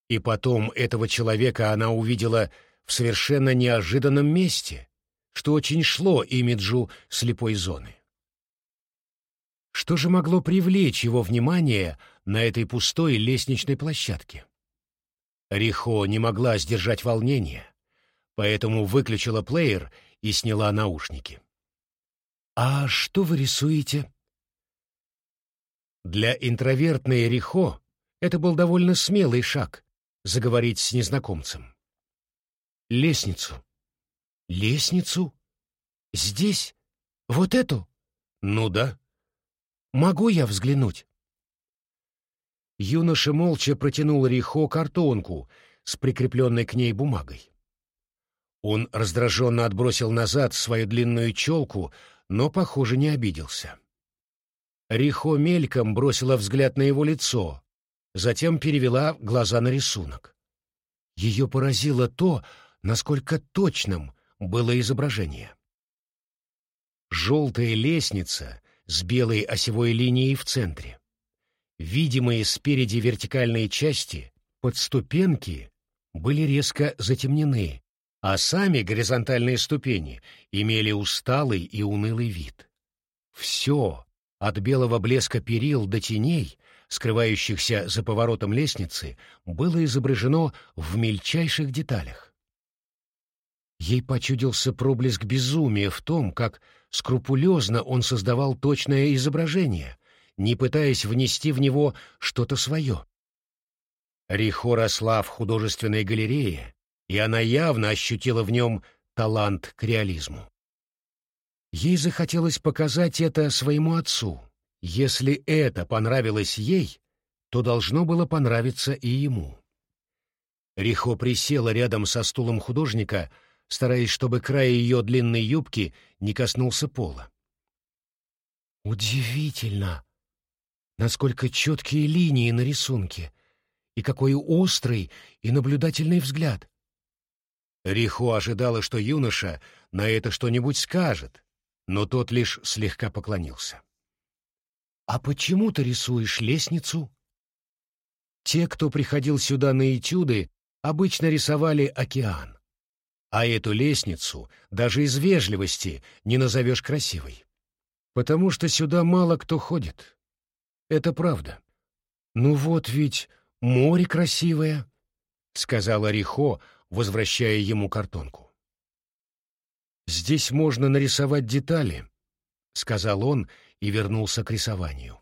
И потом этого человека она увидела в совершенно неожиданном месте, что очень шло имиджу слепой зоны. Что же могло привлечь его внимание на этой пустой лестничной площадке? Рихо не могла сдержать волнение, поэтому выключила плеер и сняла наушники. «А что вы рисуете?» Для интровертной Рихо это был довольно смелый шаг — заговорить с незнакомцем. Лестницу. Лестницу? Здесь? Вот эту? Ну да. Могу я взглянуть? Юноша молча протянул Рихо картонку с прикрепленной к ней бумагой. Он раздраженно отбросил назад свою длинную челку, но, похоже, не обиделся. Рихо мельком бросила взгляд на его лицо, затем перевела глаза на рисунок. Ее поразило то, насколько точным было изображение. Желтая лестница с белой осевой линией в центре. Видимые спереди вертикальные части, подступенки, были резко затемнены, а сами горизонтальные ступени имели усталый и унылый вид. Все, от белого блеска перил до теней, скрывающихся за поворотом лестницы, было изображено в мельчайших деталях. Ей почудился проблеск безумия в том, как скрупулезно он создавал точное изображение, не пытаясь внести в него что-то свое. Рихо росла в художественной галерее, и она явно ощутила в нем талант к реализму. Ей захотелось показать это своему отцу. Если это понравилось ей, то должно было понравиться и ему. Рихо присела рядом со стулом художника, стараясь, чтобы край ее длинной юбки не коснулся пола. «Удивительно, насколько четкие линии на рисунке, и какой острый и наблюдательный взгляд!» Рихо ожидала, что юноша на это что-нибудь скажет, но тот лишь слегка поклонился. «А почему ты рисуешь лестницу?» Те, кто приходил сюда на этюды, обычно рисовали океан. А эту лестницу даже из вежливости не назовешь красивой. Потому что сюда мало кто ходит. Это правда. «Ну вот ведь море красивое», — сказала Рихо, возвращая ему картонку. «Здесь можно нарисовать детали», — сказал он и вернулся к рисованию.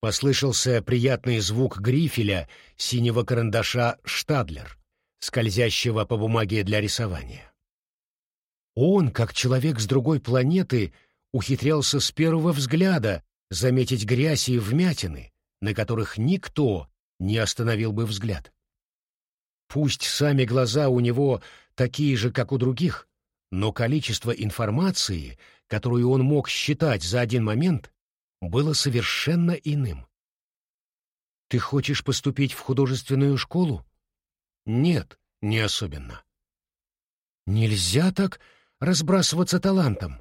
Послышался приятный звук грифеля синего карандаша «Штадлер», скользящего по бумаге для рисования. Он, как человек с другой планеты, ухитрялся с первого взгляда заметить грязь и вмятины, на которых никто не остановил бы взгляд. Пусть сами глаза у него такие же, как у других, но количество информации, которую он мог считать за один момент, было совершенно иным. «Ты хочешь поступить в художественную школу?» «Нет, не особенно». «Нельзя так разбрасываться талантом».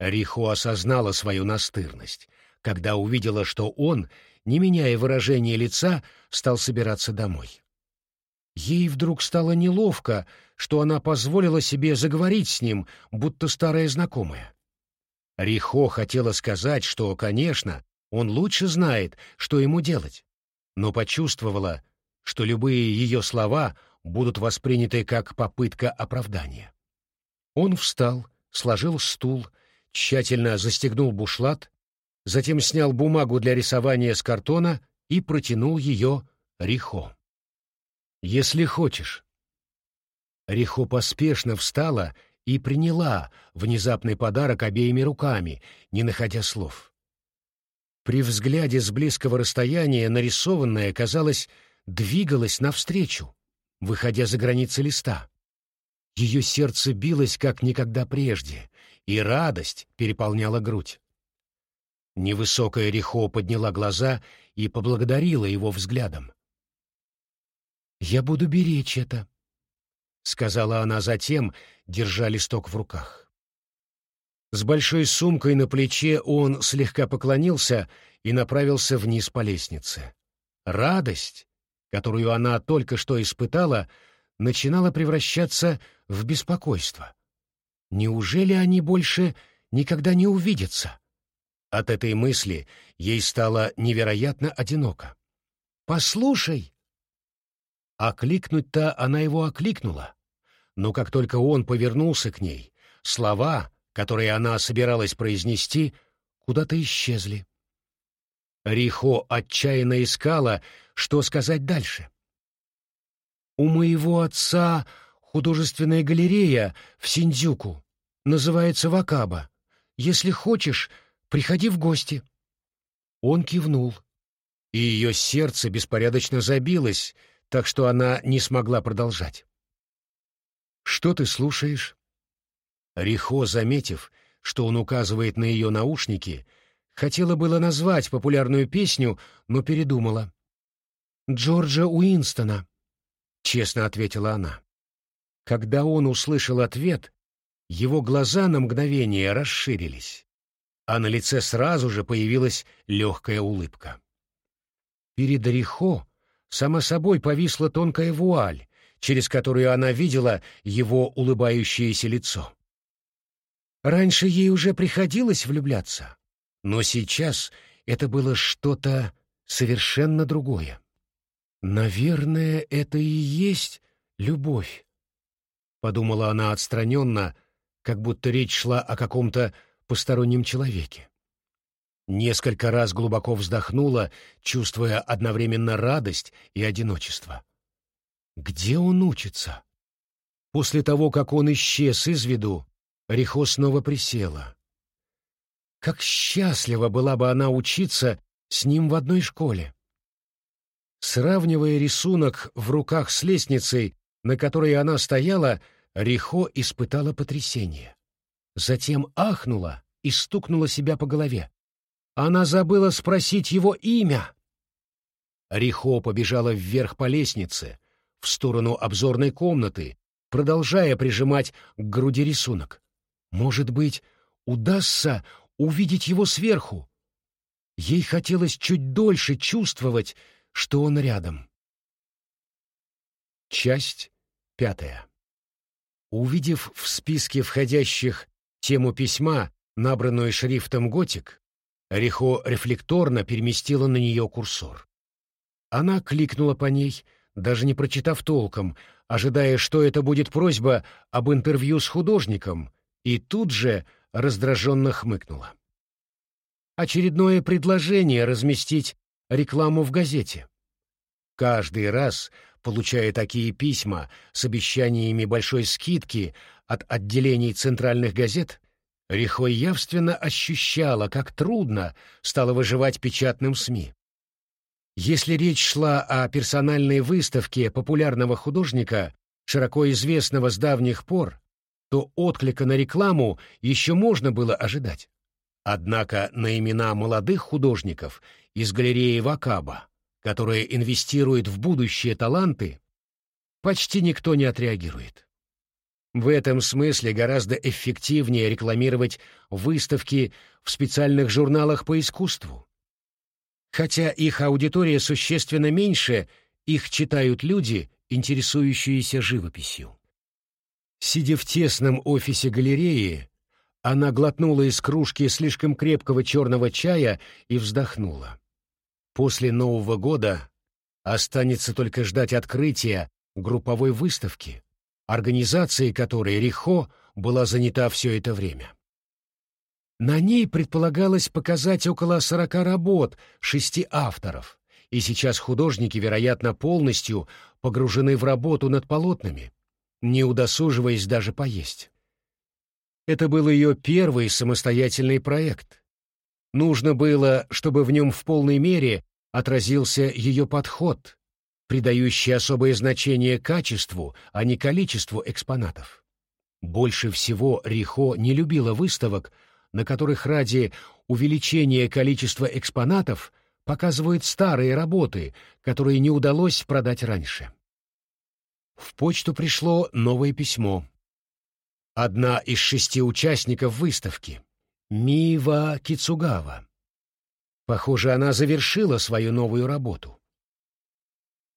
Рихо осознала свою настырность, когда увидела, что он, не меняя выражения лица, стал собираться домой. Ей вдруг стало неловко, что она позволила себе заговорить с ним, будто старая знакомая. Рихо хотела сказать, что, конечно, он лучше знает, что ему делать, но почувствовала, что любые ее слова будут восприняты как попытка оправдания. Он встал, сложил стул, тщательно застегнул бушлат, затем снял бумагу для рисования с картона и протянул ее Рихо. «Если хочешь». Рихо поспешно встала и приняла внезапный подарок обеими руками, не находя слов. При взгляде с близкого расстояния нарисованное, казалось, двигалось навстречу, выходя за границы листа. Ее сердце билось как никогда прежде, и радость переполняла грудь. Невысокая Рихо подняла глаза и поблагодарила его взглядом. «Я буду беречь это», — сказала она затем, держа листок в руках. С большой сумкой на плече он слегка поклонился и направился вниз по лестнице. Радость, которую она только что испытала, начинала превращаться в беспокойство. Неужели они больше никогда не увидятся? От этой мысли ей стало невероятно одиноко. «Послушай!» Окликнуть-то она его окликнула, но как только он повернулся к ней, слова, которые она собиралась произнести, куда-то исчезли. Рихо отчаянно искала, что сказать дальше. «У моего отца художественная галерея в Синдзюку. Называется Вакаба. Если хочешь, приходи в гости». Он кивнул, и ее сердце беспорядочно забилось, так что она не смогла продолжать. «Что ты слушаешь?» Рихо, заметив, что он указывает на ее наушники, хотела было назвать популярную песню, но передумала. «Джорджа Уинстона», — честно ответила она. Когда он услышал ответ, его глаза на мгновение расширились, а на лице сразу же появилась легкая улыбка. Перед Рихо само собой повисла тонкая вуаль, через которую она видела его улыбающееся лицо. Раньше ей уже приходилось влюбляться, но сейчас это было что-то совершенно другое. «Наверное, это и есть любовь», — подумала она отстраненно, как будто речь шла о каком-то постороннем человеке. Несколько раз глубоко вздохнула, чувствуя одновременно радость и одиночество. Где он учится? После того, как он исчез из виду, Рихо снова присела. Как счастлива была бы она учиться с ним в одной школе. Сравнивая рисунок в руках с лестницей, на которой она стояла, Рихо испытала потрясение. Затем ахнула и стукнула себя по голове. Она забыла спросить его имя. Рихо побежала вверх по лестнице, в сторону обзорной комнаты, продолжая прижимать к груди рисунок. Может быть, удастся увидеть его сверху. Ей хотелось чуть дольше чувствовать, что он рядом. Часть пятая. Увидев в списке входящих тему письма, набранную шрифтом «Готик», Рихо рефлекторно переместила на нее курсор. Она кликнула по ней, даже не прочитав толком, ожидая, что это будет просьба об интервью с художником, и тут же раздраженно хмыкнула. Очередное предложение разместить рекламу в газете. Каждый раз, получая такие письма с обещаниями большой скидки от отделений центральных газет, Рихой явственно ощущала, как трудно стало выживать печатным СМИ. Если речь шла о персональной выставке популярного художника, широко известного с давних пор, то отклика на рекламу еще можно было ожидать. Однако на имена молодых художников из галереи Вакаба, которые инвестируют в будущие таланты, почти никто не отреагирует. В этом смысле гораздо эффективнее рекламировать выставки в специальных журналах по искусству. Хотя их аудитория существенно меньше, их читают люди, интересующиеся живописью. Сидя в тесном офисе галереи, она глотнула из кружки слишком крепкого черного чая и вздохнула. После Нового года останется только ждать открытия групповой выставки, организацией которой Рихо была занята все это время. На ней предполагалось показать около сорока работ шести авторов, и сейчас художники, вероятно, полностью погружены в работу над полотнами, не удосуживаясь даже поесть. Это был ее первый самостоятельный проект. Нужно было, чтобы в нем в полной мере отразился ее подход, придающий особое значение качеству, а не количеству экспонатов. Больше всего Рихо не любила выставок, на которых ради увеличения количества экспонатов показывают старые работы, которые не удалось продать раньше. В почту пришло новое письмо. Одна из шести участников выставки, Мива Кицугава. Похоже, она завершила свою новую работу.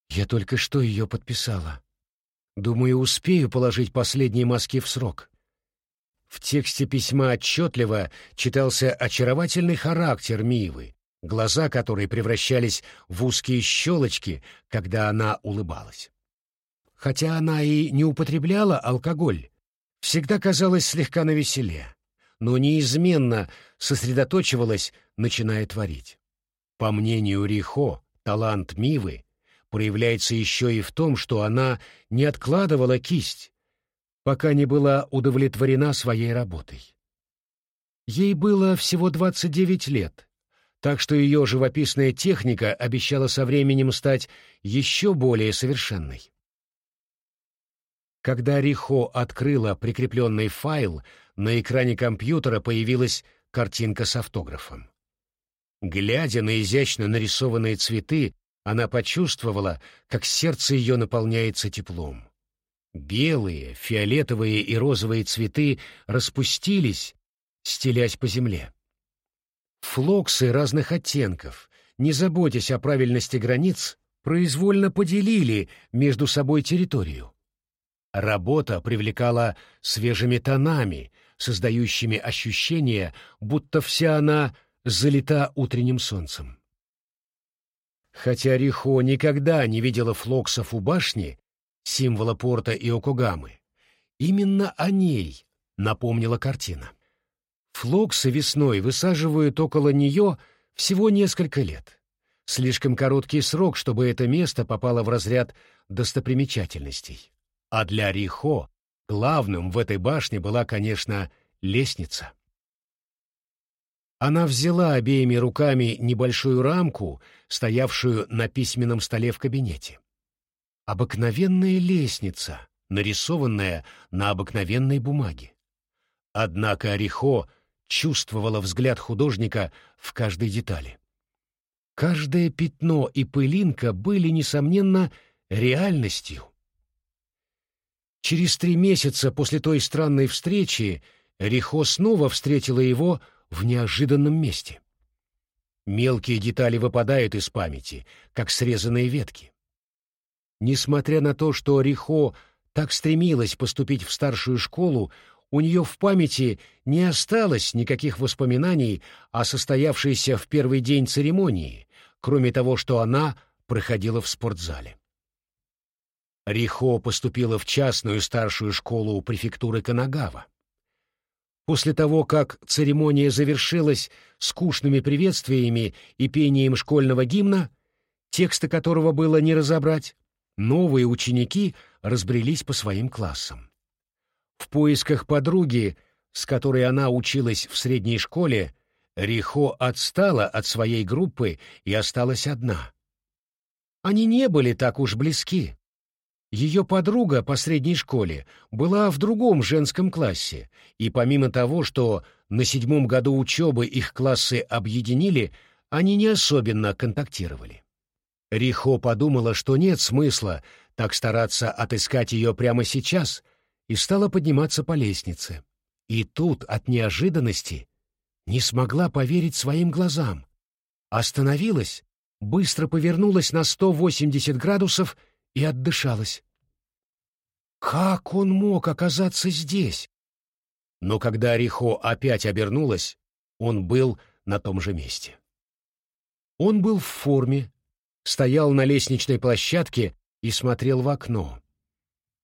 Я только что ее подписала. Думаю, успею положить последние мазки в срок. В тексте письма отчетливо читался очаровательный характер Мивы, глаза которой превращались в узкие щелочки, когда она улыбалась. Хотя она и не употребляла алкоголь, всегда казалась слегка навеселе, но неизменно сосредоточивалась, начиная творить. По мнению Рихо, талант Мивы проявляется еще и в том, что она не откладывала кисть, пока не была удовлетворена своей работой. Ей было всего 29 лет, так что ее живописная техника обещала со временем стать еще более совершенной. Когда Рихо открыла прикрепленный файл, на экране компьютера появилась картинка с автографом. Глядя на изящно нарисованные цветы, она почувствовала, как сердце ее наполняется теплом. Белые, фиолетовые и розовые цветы распустились, стелясь по земле. Флоксы разных оттенков, не заботясь о правильности границ, произвольно поделили между собой территорию. Работа привлекала свежими тонами, создающими ощущение, будто вся она залита утренним солнцем. Хотя Рихо никогда не видела флоксов у башни, символа порта и Окугамы, именно о ней напомнила картина. Флоксы весной высаживают около нее всего несколько лет. Слишком короткий срок, чтобы это место попало в разряд достопримечательностей. А для Рихо главным в этой башне была, конечно, лестница. Она взяла обеими руками небольшую рамку, стоявшую на письменном столе в кабинете. Обыкновенная лестница, нарисованная на обыкновенной бумаге. Однако Орехо чувствовала взгляд художника в каждой детали. Каждое пятно и пылинка были, несомненно, реальностью. Через три месяца после той странной встречи Рихо снова встретила его в неожиданном месте. Мелкие детали выпадают из памяти, как срезанные ветки. Несмотря на то, что Рихо так стремилась поступить в старшую школу, у нее в памяти не осталось никаких воспоминаний о состоявшейся в первый день церемонии, кроме того, что она проходила в спортзале. Рихо поступила в частную старшую школу префектуры Канагава. После того, как церемония завершилась скучными приветствиями и пением школьного гимна, текста которого было не разобрать, новые ученики разбрелись по своим классам. В поисках подруги, с которой она училась в средней школе, Рихо отстала от своей группы и осталась одна. Они не были так уж близки. Ее подруга по средней школе была в другом женском классе, и помимо того, что на седьмом году учебы их классы объединили, они не особенно контактировали. Рихо подумала, что нет смысла так стараться отыскать ее прямо сейчас, и стала подниматься по лестнице. И тут, от неожиданности, не смогла поверить своим глазам. Остановилась, быстро повернулась на 180 градусов и отдышалась. Как он мог оказаться здесь? Но когда Рихо опять обернулась, он был на том же месте. Он был в форме, стоял на лестничной площадке и смотрел в окно.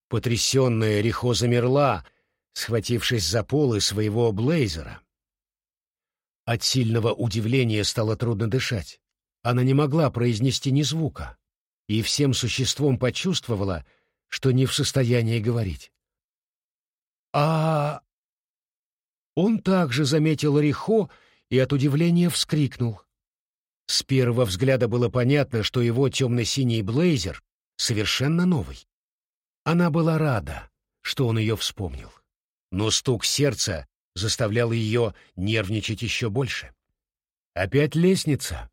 Потрясенная Рихо замерла, схватившись за полы своего блейзера. От сильного удивления стало трудно дышать. Она не могла произнести ни звука и всем существом почувствовала, что не в состоянии говорить. «А...» Он также заметил Рихо и от удивления вскрикнул. С первого взгляда было понятно, что его темно-синий блейзер совершенно новый. Она была рада, что он ее вспомнил. Но стук сердца заставлял ее нервничать еще больше. Опять лестница.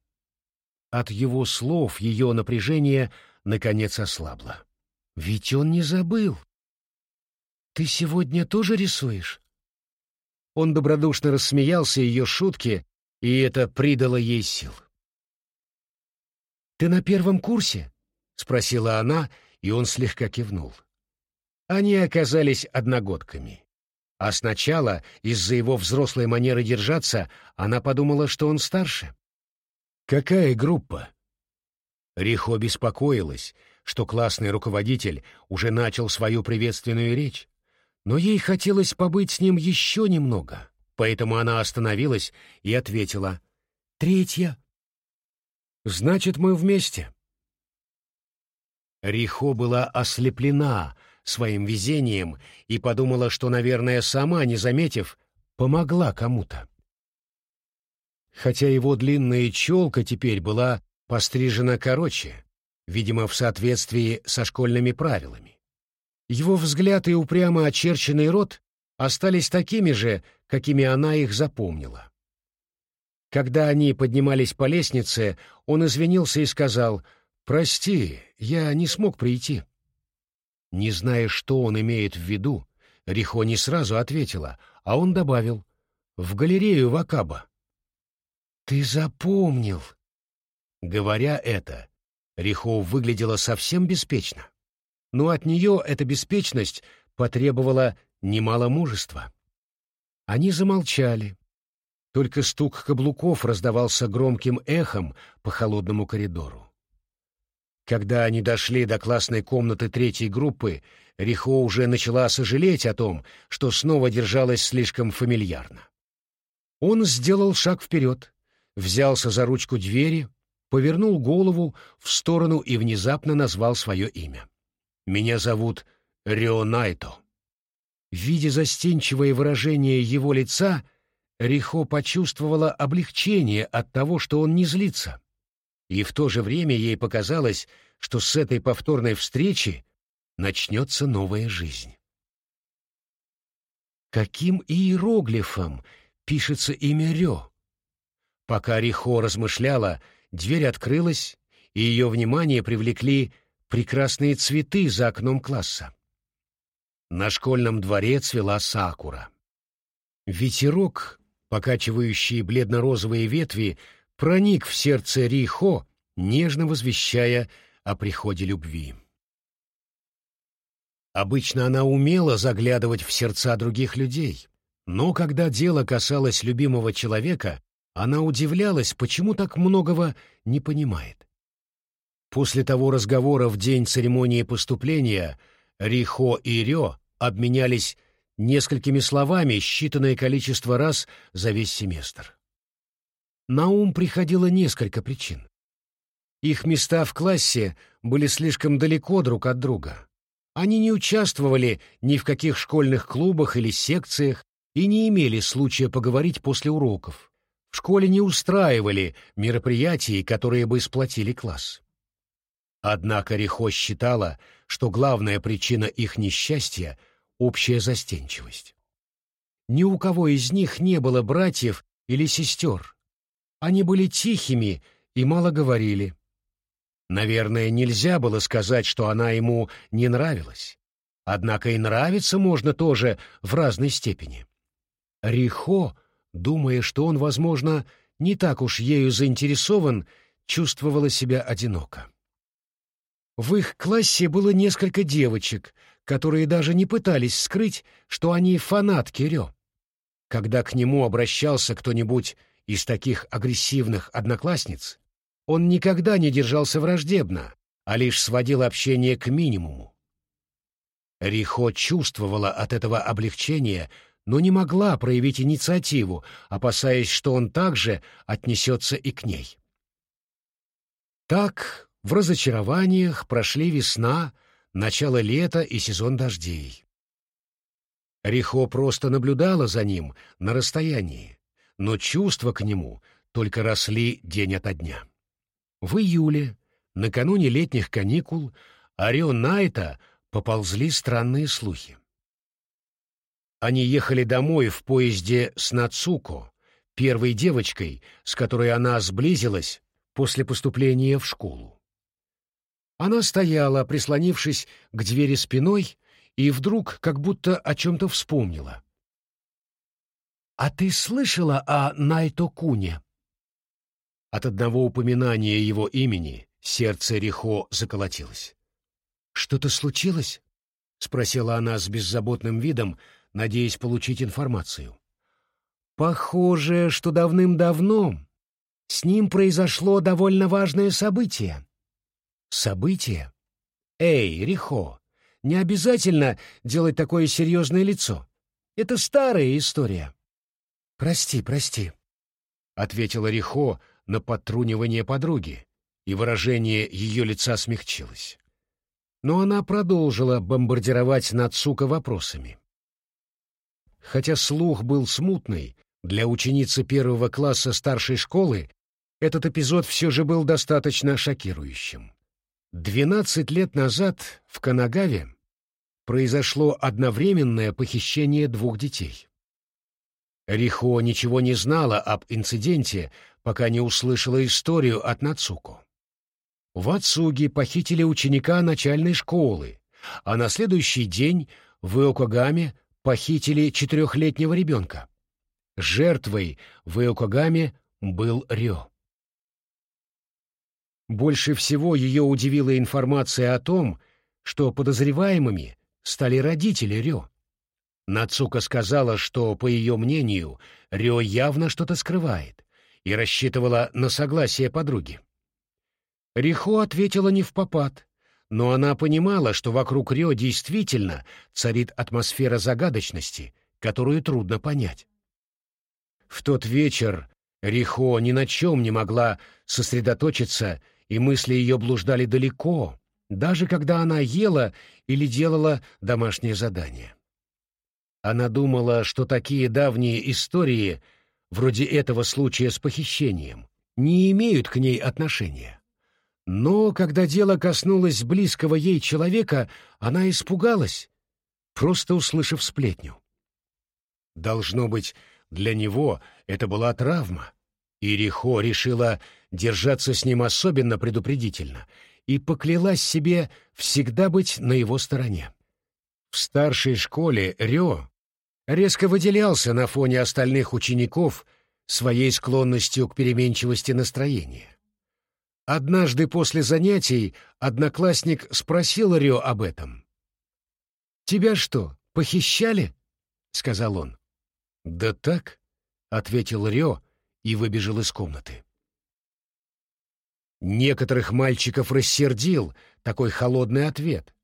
От его слов ее напряжение наконец ослабло. Ведь он не забыл. «Ты сегодня тоже рисуешь?» Он добродушно рассмеялся ее шутке, и это придало ей сил. «Ты на первом курсе?» — спросила она, и он слегка кивнул. Они оказались одногодками. А сначала, из-за его взрослой манеры держаться, она подумала, что он старше. «Какая группа?» Рихо беспокоилась, что классный руководитель уже начал свою приветственную речь, но ей хотелось побыть с ним еще немного, поэтому она остановилась и ответила «Третья». «Значит, мы вместе». Рихо была ослеплена своим везением и подумала, что, наверное, сама, не заметив, помогла кому-то. Хотя его длинная челка теперь была пострижена короче, видимо, в соответствии со школьными правилами. Его взгляд и упрямо очерченный рот остались такими же, какими она их запомнила. Когда они поднимались по лестнице, он извинился и сказал «Прости, я не смог прийти». Не зная, что он имеет в виду, Рихо не сразу ответила, а он добавил «В галерею Вакаба». «Ты запомнил!» Говоря это, Рихо выглядела совсем беспечно. Но от нее эта беспечность потребовала немало мужества. Они замолчали. Только стук каблуков раздавался громким эхом по холодному коридору. Когда они дошли до классной комнаты третьей группы, Рихо уже начала сожалеть о том, что снова держалась слишком фамильярно. Он сделал шаг вперед, взялся за ручку двери, повернул голову в сторону и внезапно назвал свое имя. «Меня зовут Рио Найто». Видя застенчивое выражение его лица, Рихо почувствовала облегчение от того, что он не злится. И в то же время ей показалось, что с этой повторной встречи начнется новая жизнь. Каким иероглифом пишется имя Рё? Пока Рихо размышляла, дверь открылась, и ее внимание привлекли прекрасные цветы за окном класса. На школьном дворе цвела сакура. Ветерок, покачивающий бледно-розовые ветви, проник в сердце Рихо, нежно возвещая о приходе любви. Обычно она умела заглядывать в сердца других людей, но когда дело касалось любимого человека, она удивлялась, почему так многого не понимает. После того разговора в день церемонии поступления Рихо и Рё обменялись несколькими словами считанное количество раз за весь семестр. На ум приходило несколько причин. Их места в классе были слишком далеко друг от друга. Они не участвовали ни в каких школьных клубах или секциях и не имели случая поговорить после уроков. В школе не устраивали мероприятий, которые бы сплотили класс. Однако Рихо считала, что главная причина их несчастья — общая застенчивость. Ни у кого из них не было братьев или сестер, они были тихими и мало говорили. Наверное, нельзя было сказать, что она ему не нравилась. Однако и нравиться можно тоже в разной степени. Рихо, думая, что он, возможно, не так уж ею заинтересован, чувствовала себя одиноко. В их классе было несколько девочек, которые даже не пытались скрыть, что они фанатки Рё. Когда к нему обращался кто-нибудь из таких агрессивных одноклассниц он никогда не держался враждебно, а лишь сводил общение к минимуму. Рихо чувствовала от этого облегчения, но не могла проявить инициативу, опасаясь, что он также отнесется и к ней. Так в разочарованиях прошли весна, начало лета и сезон дождей. Рихо просто наблюдала за ним на расстоянии, но чувства к нему только росли день ото дня. В июле, накануне летних каникул, о Найта поползли странные слухи. Они ехали домой в поезде с Нацуко, первой девочкой, с которой она сблизилась после поступления в школу. Она стояла, прислонившись к двери спиной, и вдруг как будто о чем-то вспомнила. «А ты слышала о Найто-куне?» От одного упоминания его имени сердце Рихо заколотилось. «Что-то случилось?» — спросила она с беззаботным видом, надеясь получить информацию. «Похоже, что давным-давно с ним произошло довольно важное событие». «Событие? Эй, Рихо, не обязательно делать такое серьезное лицо. Это старая история». «Прости, прости», — ответила Рихо на подтрунивание подруги, и выражение ее лица смягчилось. но она продолжила бомбардировать Нацука вопросами. Хотя слух был смутный, для ученицы первого класса старшей школы этот эпизод все же был достаточно шокирующим. Двенадцать лет назад в Канагаве произошло одновременное похищение двух детей. Рихо ничего не знала об инциденте, пока не услышала историю от Нацуко. В Ацуги похитили ученика начальной школы, а на следующий день в Иокогаме похитили четырехлетнего ребенка. Жертвой в Иокогаме был Рё. Больше всего ее удивила информация о том, что подозреваемыми стали родители Рё. Нацука сказала, что, по ее мнению, Рё явно что-то скрывает, и рассчитывала на согласие подруги. Рихо ответила не в попад, но она понимала, что вокруг Рё действительно царит атмосфера загадочности, которую трудно понять. В тот вечер Рихо ни на чем не могла сосредоточиться, и мысли ее блуждали далеко, даже когда она ела или делала домашнее задание. Она думала, что такие давние истории, вроде этого случая с похищением, не имеют к ней отношения. Но когда дело коснулось близкого ей человека, она испугалась, просто услышав сплетню. Должно быть, для него это была травма, и Рихо решила держаться с ним особенно предупредительно и поклялась себе всегда быть на его стороне. В старшей школе Рё резко выделялся на фоне остальных учеников своей склонностью к переменчивости настроения. Однажды после занятий одноклассник спросил Рё об этом. «Тебя что, похищали?» — сказал он. «Да так», — ответил Рё и выбежал из комнаты. Некоторых мальчиков рассердил такой холодный ответ,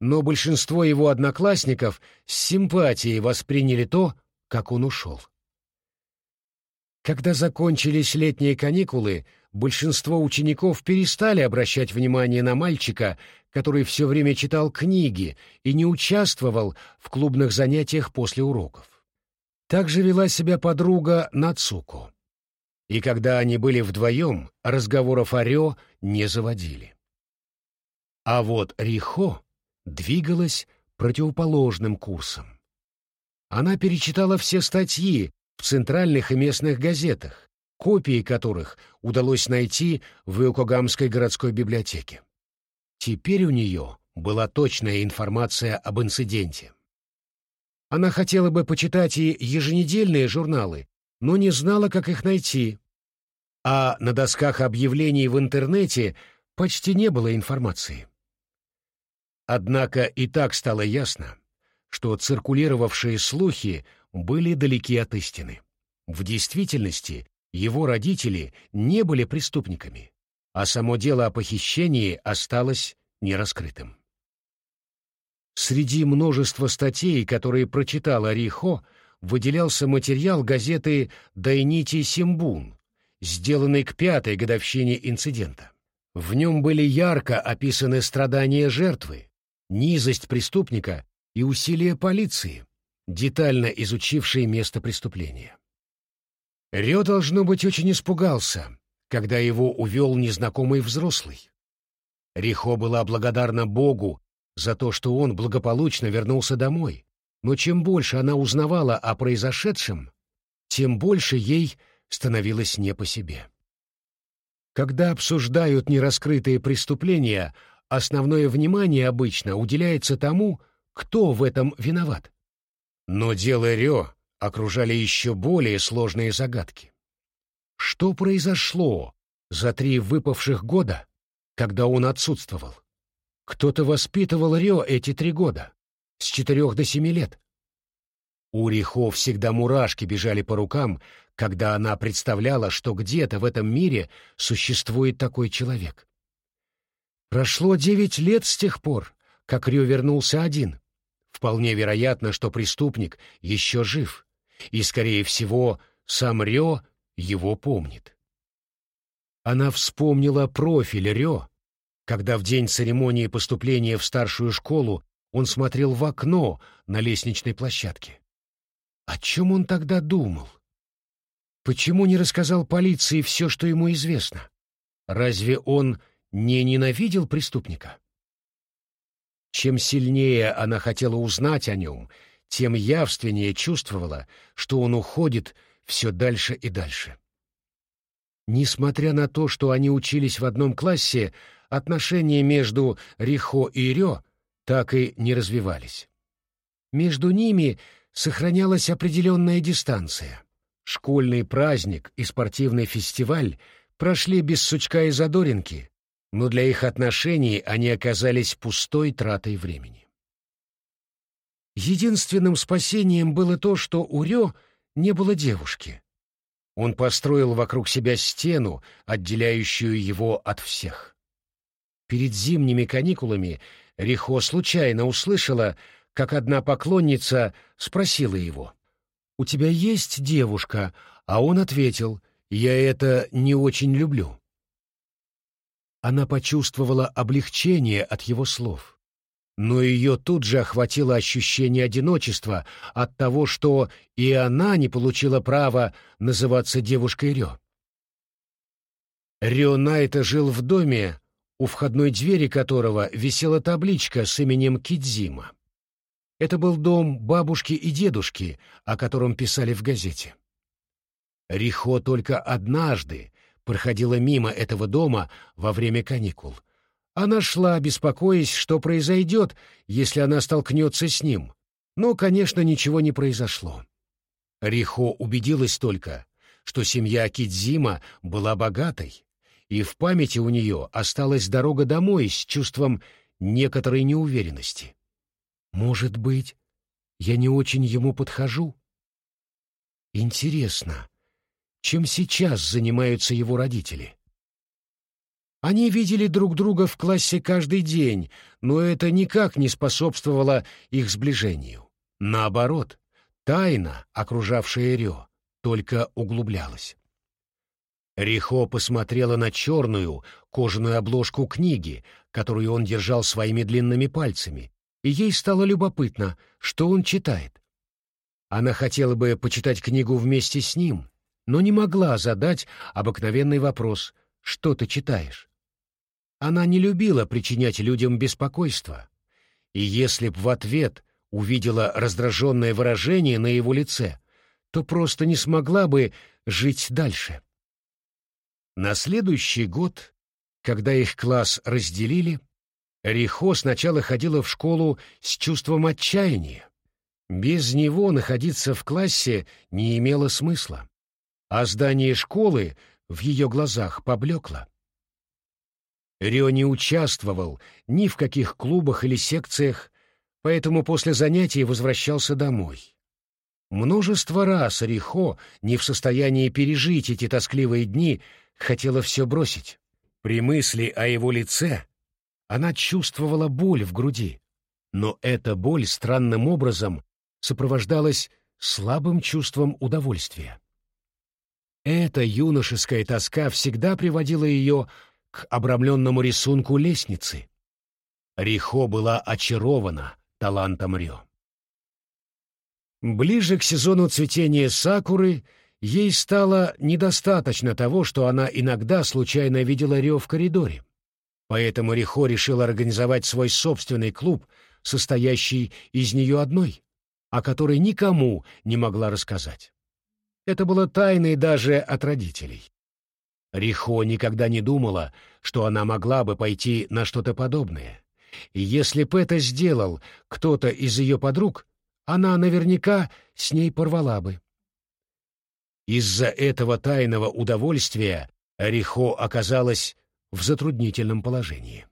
но большинство его одноклассников с симпатией восприняли то, как он ушел. Когда закончились летние каникулы, большинство учеников перестали обращать внимание на мальчика, который все время читал книги и не участвовал в клубных занятиях после уроков. Так же вела себя подруга Нацуко и когда они были вдвоем, разговоров о Рё не заводили. А вот Рихо двигалась противоположным курсом. Она перечитала все статьи в центральных и местных газетах, копии которых удалось найти в Иокогамской городской библиотеке. Теперь у нее была точная информация об инциденте. Она хотела бы почитать и еженедельные журналы, но не знала, как их найти. А на досках объявлений в интернете почти не было информации. Однако и так стало ясно, что циркулировавшие слухи были далеки от истины. В действительности его родители не были преступниками, а само дело о похищении осталось нераскрытым. Среди множества статей, которые прочитала Рихо, выделялся материал газеты «Дайнити Симбун», сделанный к пятой годовщине инцидента. В нем были ярко описаны страдания жертвы, низость преступника и усилия полиции, детально изучившей место преступления. Рё, должно быть, очень испугался, когда его увел незнакомый взрослый. Рихо была благодарна Богу за то, что он благополучно вернулся домой, но чем больше она узнавала о произошедшем, тем больше ей становилось не по себе. Когда обсуждают нераскрытые преступления, основное внимание обычно уделяется тому, кто в этом виноват. Но дело Рё окружали еще более сложные загадки. Что произошло за три выпавших года, когда он отсутствовал? Кто-то воспитывал Рё эти три года с четырех до семи лет. У Рихо всегда мурашки бежали по рукам, когда она представляла, что где-то в этом мире существует такой человек. Прошло девять лет с тех пор, как Рё вернулся один. Вполне вероятно, что преступник еще жив, и, скорее всего, сам Рё его помнит. Она вспомнила профиль Рё, когда в день церемонии поступления в старшую школу он смотрел в окно на лестничной площадке. О чем он тогда думал? Почему не рассказал полиции все, что ему известно? Разве он не ненавидел преступника? Чем сильнее она хотела узнать о нем, тем явственнее чувствовала, что он уходит все дальше и дальше. Несмотря на то, что они учились в одном классе, отношения между Рихо и Рё так и не развивались. Между ними сохранялась определенная дистанция. Школьный праздник и спортивный фестиваль прошли без сучка и задоринки, но для их отношений они оказались пустой тратой времени. Единственным спасением было то, что у Рё не было девушки. Он построил вокруг себя стену, отделяющую его от всех. Перед зимними каникулами Рихо случайно услышала, как одна поклонница спросила его, «У тебя есть девушка?» А он ответил, «Я это не очень люблю». Она почувствовала облегчение от его слов. Но ее тут же охватило ощущение одиночества от того, что и она не получила права называться девушкой Рё. Рё Найта жил в доме, у входной двери которого висела табличка с именем Кидзима. Это был дом бабушки и дедушки, о котором писали в газете. Рихо только однажды проходила мимо этого дома во время каникул. Она шла, беспокоясь, что произойдет, если она столкнется с ним. Но, конечно, ничего не произошло. Рихо убедилась только, что семья Кидзима была богатой, и в памяти у нее осталась дорога домой с чувством некоторой неуверенности. Может быть, я не очень ему подхожу? Интересно, чем сейчас занимаются его родители? Они видели друг друга в классе каждый день, но это никак не способствовало их сближению. Наоборот, тайна, окружавшая Рё, только углублялась. Рихо посмотрела на черную кожаную обложку книги, которую он держал своими длинными пальцами, и ей стало любопытно, что он читает. Она хотела бы почитать книгу вместе с ним, но не могла задать обыкновенный вопрос «Что ты читаешь?». Она не любила причинять людям беспокойство, и если б в ответ увидела раздраженное выражение на его лице, то просто не смогла бы жить дальше. На следующий год, когда их класс разделили, Рихо сначала ходила в школу с чувством отчаяния. Без него находиться в классе не имело смысла, а здание школы в ее глазах поблекло. Рио не участвовал ни в каких клубах или секциях, поэтому после занятий возвращался домой. Множество раз Рихо, не в состоянии пережить эти тоскливые дни, хотела все бросить. При мысли о его лице она чувствовала боль в груди, но эта боль странным образом сопровождалась слабым чувством удовольствия. Эта юношеская тоска всегда приводила ее к обрамленному рисунку лестницы. Рихо была очарована талантом Рё. Ближе к сезону цветения сакуры ей стало недостаточно того, что она иногда случайно видела Рё в коридоре. Поэтому Рихо решил организовать свой собственный клуб, состоящий из нее одной, о которой никому не могла рассказать. Это было тайной даже от родителей. Рихо никогда не думала, что она могла бы пойти на что-то подобное. И если бы это сделал кто-то из ее подруг, она наверняка с ней порвала бы. Из-за этого тайного удовольствия Рихо оказалась в затруднительном положении.